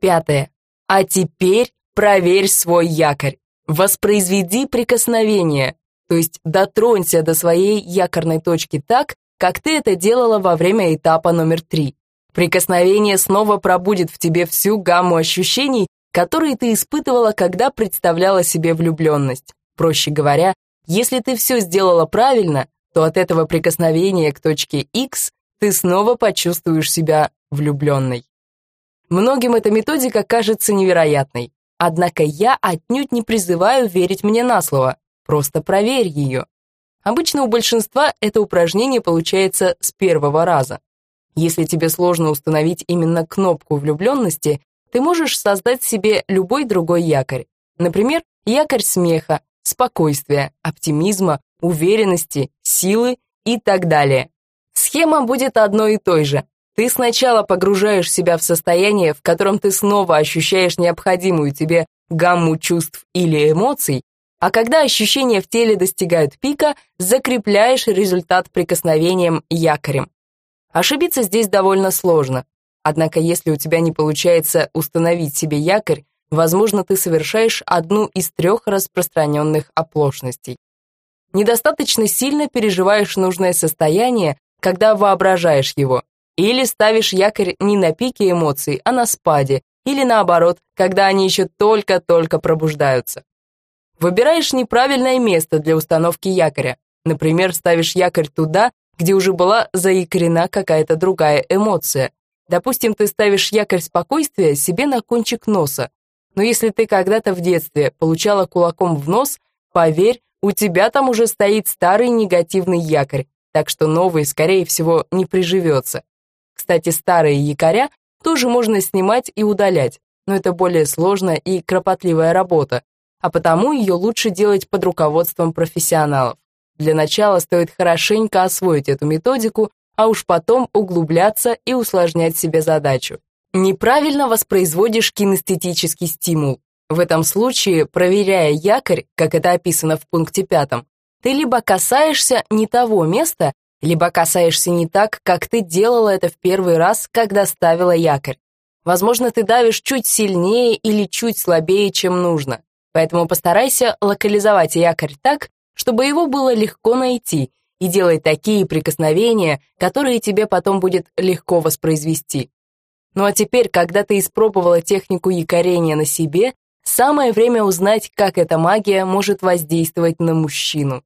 Пятое. А теперь проверь свой якорь. Воспроизведи прикосновение, то есть дотронься до своей якорной точки так, как ты это делала во время этапа номер три. Прикосновение снова пробудит в тебе всю гамму ощущений, которые ты испытывала, когда представляла себе влюбленность. Проще говоря, если ты все сделала правильно, то от этого прикосновения к точке X ты снова почувствуешь себя влюбленной. Многим эта методика кажется невероятной, однако я отнюдь не призываю верить мне на слово, просто проверь ее. Обычно у большинства это упражнение получается с первого раза. Если тебе сложно установить именно кнопку влюбленности, ты можешь создать себе любой другой якорь. Например, якорь смеха, спокойствия, оптимизма, уверенности, силы и так далее. Схема будет одной и той же. Ты сначала погружаешь себя в состояние, в котором ты снова ощущаешь необходимую тебе гамму чувств или эмоций, а когда ощущения в теле достигают пика, закрепляешь результат прикосновением якорем. Ошибиться здесь довольно сложно. Однако, если у тебя не получается установить себе якорь, возможно, ты совершаешь одну из трех распространенных оплошностей. Недостаточно сильно переживаешь нужное состояние, когда воображаешь его, или ставишь якорь не на пике эмоций, а на спаде, или наоборот, когда они еще только-только пробуждаются. Выбираешь неправильное место для установки якоря. Например, ставишь якорь туда, где уже была заикрена какая-то другая эмоция, Допустим, ты ставишь якорь спокойствия себе на кончик носа. Но если ты когда-то в детстве получала кулаком в нос, поверь, у тебя там уже стоит старый негативный якорь, так что новый, скорее всего, не приживется. Кстати, старые якоря тоже можно снимать и удалять, но это более сложная и кропотливая работа, а потому ее лучше делать под руководством профессионалов. Для начала стоит хорошенько освоить эту методику а уж потом углубляться и усложнять себе задачу. Неправильно воспроизводишь кинестетический стимул. В этом случае, проверяя якорь, как это описано в пункте пятом, ты либо касаешься не того места, либо касаешься не так, как ты делала это в первый раз, когда ставила якорь. Возможно, ты давишь чуть сильнее или чуть слабее, чем нужно. Поэтому постарайся локализовать якорь так, чтобы его было легко найти, и делай такие прикосновения, которые тебе потом будет легко воспроизвести. Ну а теперь, когда ты испробовала технику якорения на себе, самое время узнать, как эта магия может воздействовать на мужчину.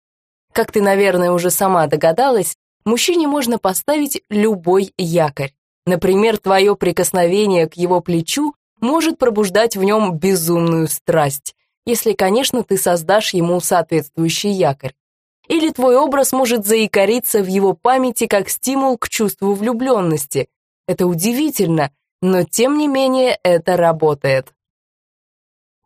Как ты, наверное, уже сама догадалась, мужчине можно поставить любой якорь. Например, твое прикосновение к его плечу может пробуждать в нем безумную страсть, если, конечно, ты создашь ему соответствующий якорь. Или твой образ может заикариться в его памяти как стимул к чувству влюбленности. Это удивительно, но тем не менее это работает.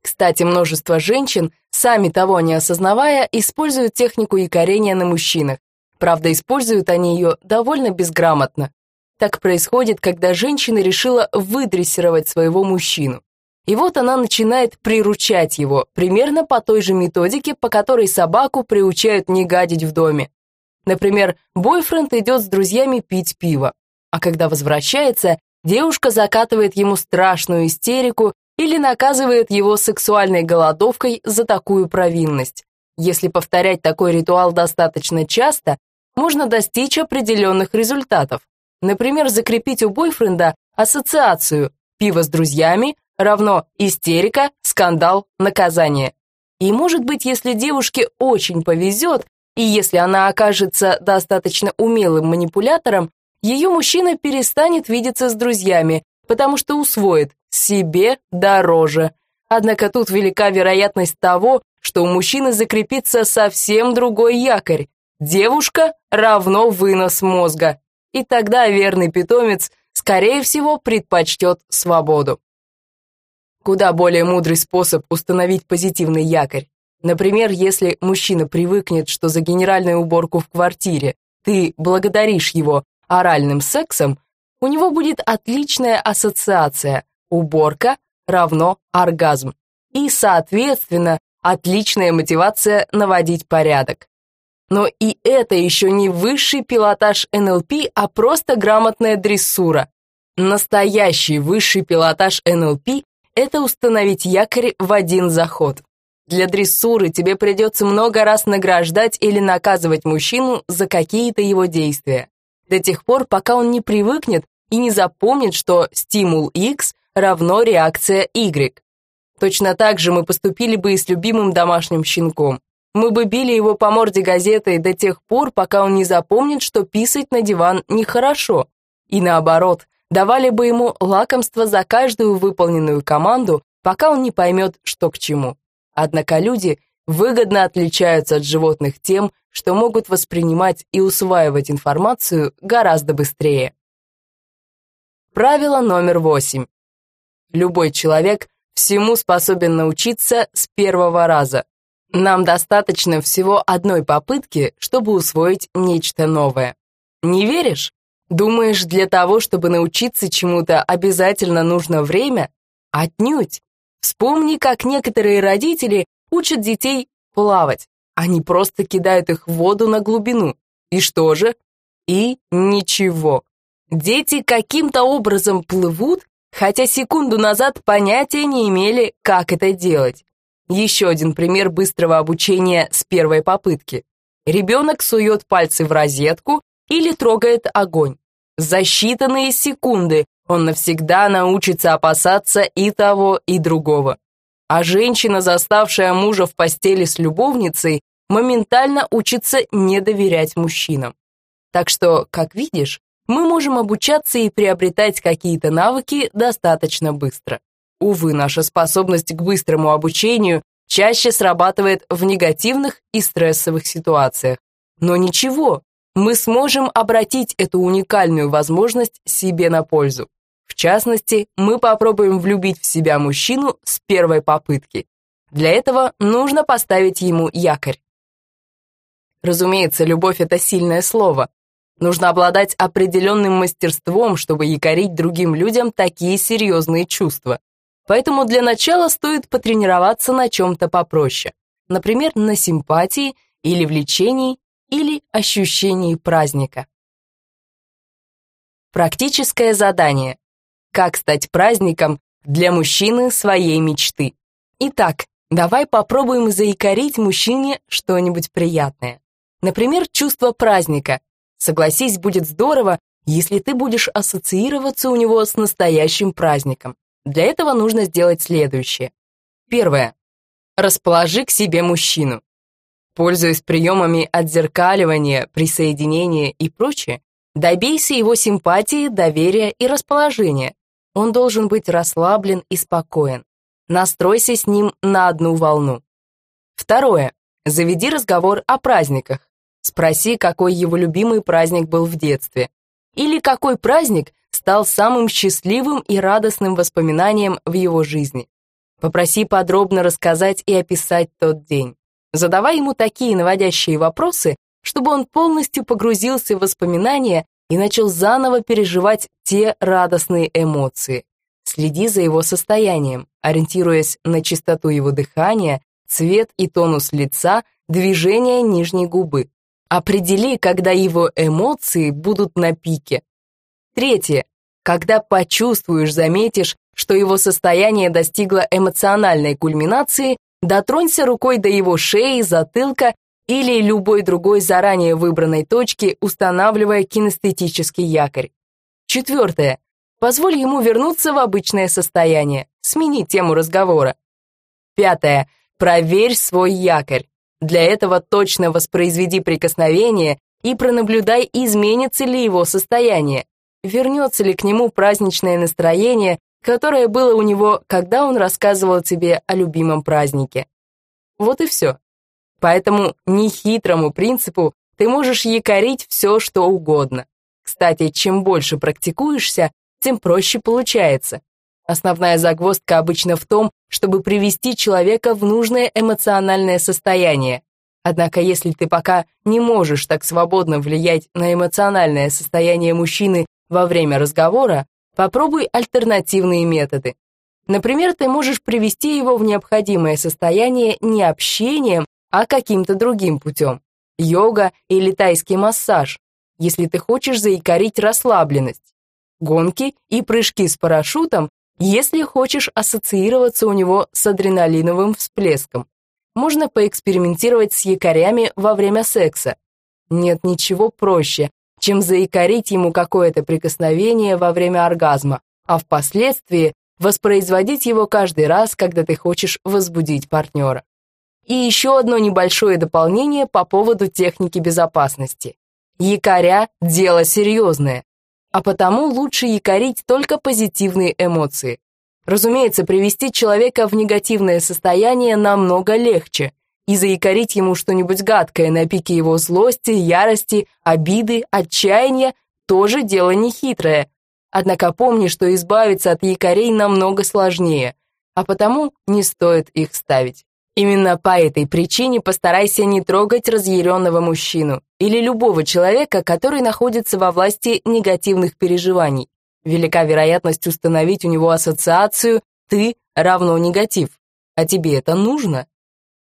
Кстати, множество женщин, сами того не осознавая, используют технику якорения на мужчинах. Правда, используют они ее довольно безграмотно. Так происходит, когда женщина решила выдрессировать своего мужчину. И вот она начинает приручать его, примерно по той же методике, по которой собаку приучают не гадить в доме. Например, бойфренд идет с друзьями пить пиво, а когда возвращается, девушка закатывает ему страшную истерику или наказывает его сексуальной голодовкой за такую провинность. Если повторять такой ритуал достаточно часто, можно достичь определенных результатов. Например, закрепить у бойфренда ассоциацию «пиво с друзьями равно истерика, скандал, наказание». И может быть, если девушке очень повезет, и если она окажется достаточно умелым манипулятором, ее мужчина перестанет видеться с друзьями, потому что усвоит «себе дороже». Однако тут велика вероятность того, что у мужчины закрепится совсем другой якорь. Девушка равно вынос мозга. И тогда верный питомец, скорее всего, предпочтет свободу. Куда более мудрый способ установить позитивный якорь. Например, если мужчина привыкнет, что за генеральную уборку в квартире ты благодаришь его оральным сексом, у него будет отличная ассоциация «уборка равно оргазм» и, соответственно, отличная мотивация наводить порядок. Но и это еще не высший пилотаж НЛП, а просто грамотная дрессура. Настоящий высший пилотаж НЛП – это установить якорь в один заход. Для дрессуры тебе придется много раз награждать или наказывать мужчину за какие-то его действия. До тех пор, пока он не привыкнет и не запомнит, что стимул X равно реакция Y. Точно так же мы поступили бы и с любимым домашним щенком. Мы бы били его по морде газетой до тех пор, пока он не запомнит, что писать на диван нехорошо. И наоборот, давали бы ему лакомство за каждую выполненную команду, пока он не поймет, что к чему. Однако люди выгодно отличаются от животных тем, что могут воспринимать и усваивать информацию гораздо быстрее. Правило номер восемь. Любой человек всему способен научиться с первого раза. Нам достаточно всего одной попытки, чтобы усвоить нечто новое. Не веришь? Думаешь, для того, чтобы научиться чему-то, обязательно нужно время? Отнюдь. Вспомни, как некоторые родители учат детей плавать. Они просто кидают их в воду на глубину. И что же? И ничего. Дети каким-то образом плывут, хотя секунду назад понятия не имели, как это делать. Еще один пример быстрого обучения с первой попытки. Ребенок сует пальцы в розетку или трогает огонь. За считанные секунды он навсегда научится опасаться и того, и другого. А женщина, заставшая мужа в постели с любовницей, моментально учится не доверять мужчинам. Так что, как видишь, мы можем обучаться и приобретать какие-то навыки достаточно быстро. Увы, наша способность к быстрому обучению чаще срабатывает в негативных и стрессовых ситуациях. Но ничего, мы сможем обратить эту уникальную возможность себе на пользу. В частности, мы попробуем влюбить в себя мужчину с первой попытки. Для этого нужно поставить ему якорь. Разумеется, любовь — это сильное слово. Нужно обладать определенным мастерством, чтобы якорить другим людям такие серьезные чувства. Поэтому для начала стоит потренироваться на чем-то попроще. Например, на симпатии или влечений, или ощущений праздника. Практическое задание. Как стать праздником для мужчины своей мечты. Итак, давай попробуем заикарить мужчине что-нибудь приятное. Например, чувство праздника. Согласись, будет здорово, если ты будешь ассоциироваться у него с настоящим праздником. Для этого нужно сделать следующее. Первое. Расположи к себе мужчину. Пользуясь приемами отзеркаливания, присоединения и прочее, добейся его симпатии, доверия и расположения. Он должен быть расслаблен и спокоен. Настройся с ним на одну волну. Второе. Заведи разговор о праздниках. Спроси, какой его любимый праздник был в детстве. Или какой праздник стал самым счастливым и радостным воспоминанием в его жизни. Попроси подробно рассказать и описать тот день. Задавай ему такие наводящие вопросы, чтобы он полностью погрузился в воспоминания и начал заново переживать те радостные эмоции. Следи за его состоянием, ориентируясь на частоту его дыхания, цвет и тонус лица, движение нижней губы. Определи, когда его эмоции будут на пике. Третье. Когда почувствуешь, заметишь, что его состояние достигло эмоциональной кульминации, дотронься рукой до его шеи, затылка или любой другой заранее выбранной точки, устанавливая кинестетический якорь. Четвертое. Позволь ему вернуться в обычное состояние. Смени тему разговора. Пятое. Проверь свой якорь. Для этого точно воспроизведи прикосновение и пронаблюдай, изменится ли его состояние. Вернется ли к нему праздничное настроение, которое было у него, когда он рассказывал тебе о любимом празднике. Вот и все. Поэтому нехитрому принципу ты можешь якорить все, что угодно. Кстати, чем больше практикуешься, тем проще получается. Основная загвоздка обычно в том, чтобы привести человека в нужное эмоциональное состояние. Однако, если ты пока не можешь так свободно влиять на эмоциональное состояние мужчины во время разговора, попробуй альтернативные методы. Например, ты можешь привести его в необходимое состояние не общением, а каким-то другим путем. Йога или тайский массаж, если ты хочешь заикарить расслабленность. Гонки и прыжки с парашютом, если хочешь ассоциироваться у него с адреналиновым всплеском. Можно поэкспериментировать с якорями во время секса. Нет ничего проще, чем заикарить ему какое-то прикосновение во время оргазма, а впоследствии воспроизводить его каждый раз, когда ты хочешь возбудить партнера. И еще одно небольшое дополнение по поводу техники безопасности. Якоря – дело серьезное, а потому лучше якорить только позитивные эмоции. Разумеется, привести человека в негативное состояние намного легче, и заикарить ему что-нибудь гадкое на пике его злости, ярости, обиды, отчаяния тоже дело нехитрое. Однако помни, что избавиться от якорей намного сложнее, а потому не стоит их ставить. Именно по этой причине постарайся не трогать разъяренного мужчину или любого человека, который находится во власти негативных переживаний. Велика вероятность установить у него ассоциацию «ты равно негатив». А тебе это нужно?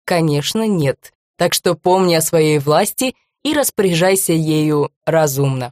Конечно, нет. Так что помни о своей власти и распоряжайся ею разумно.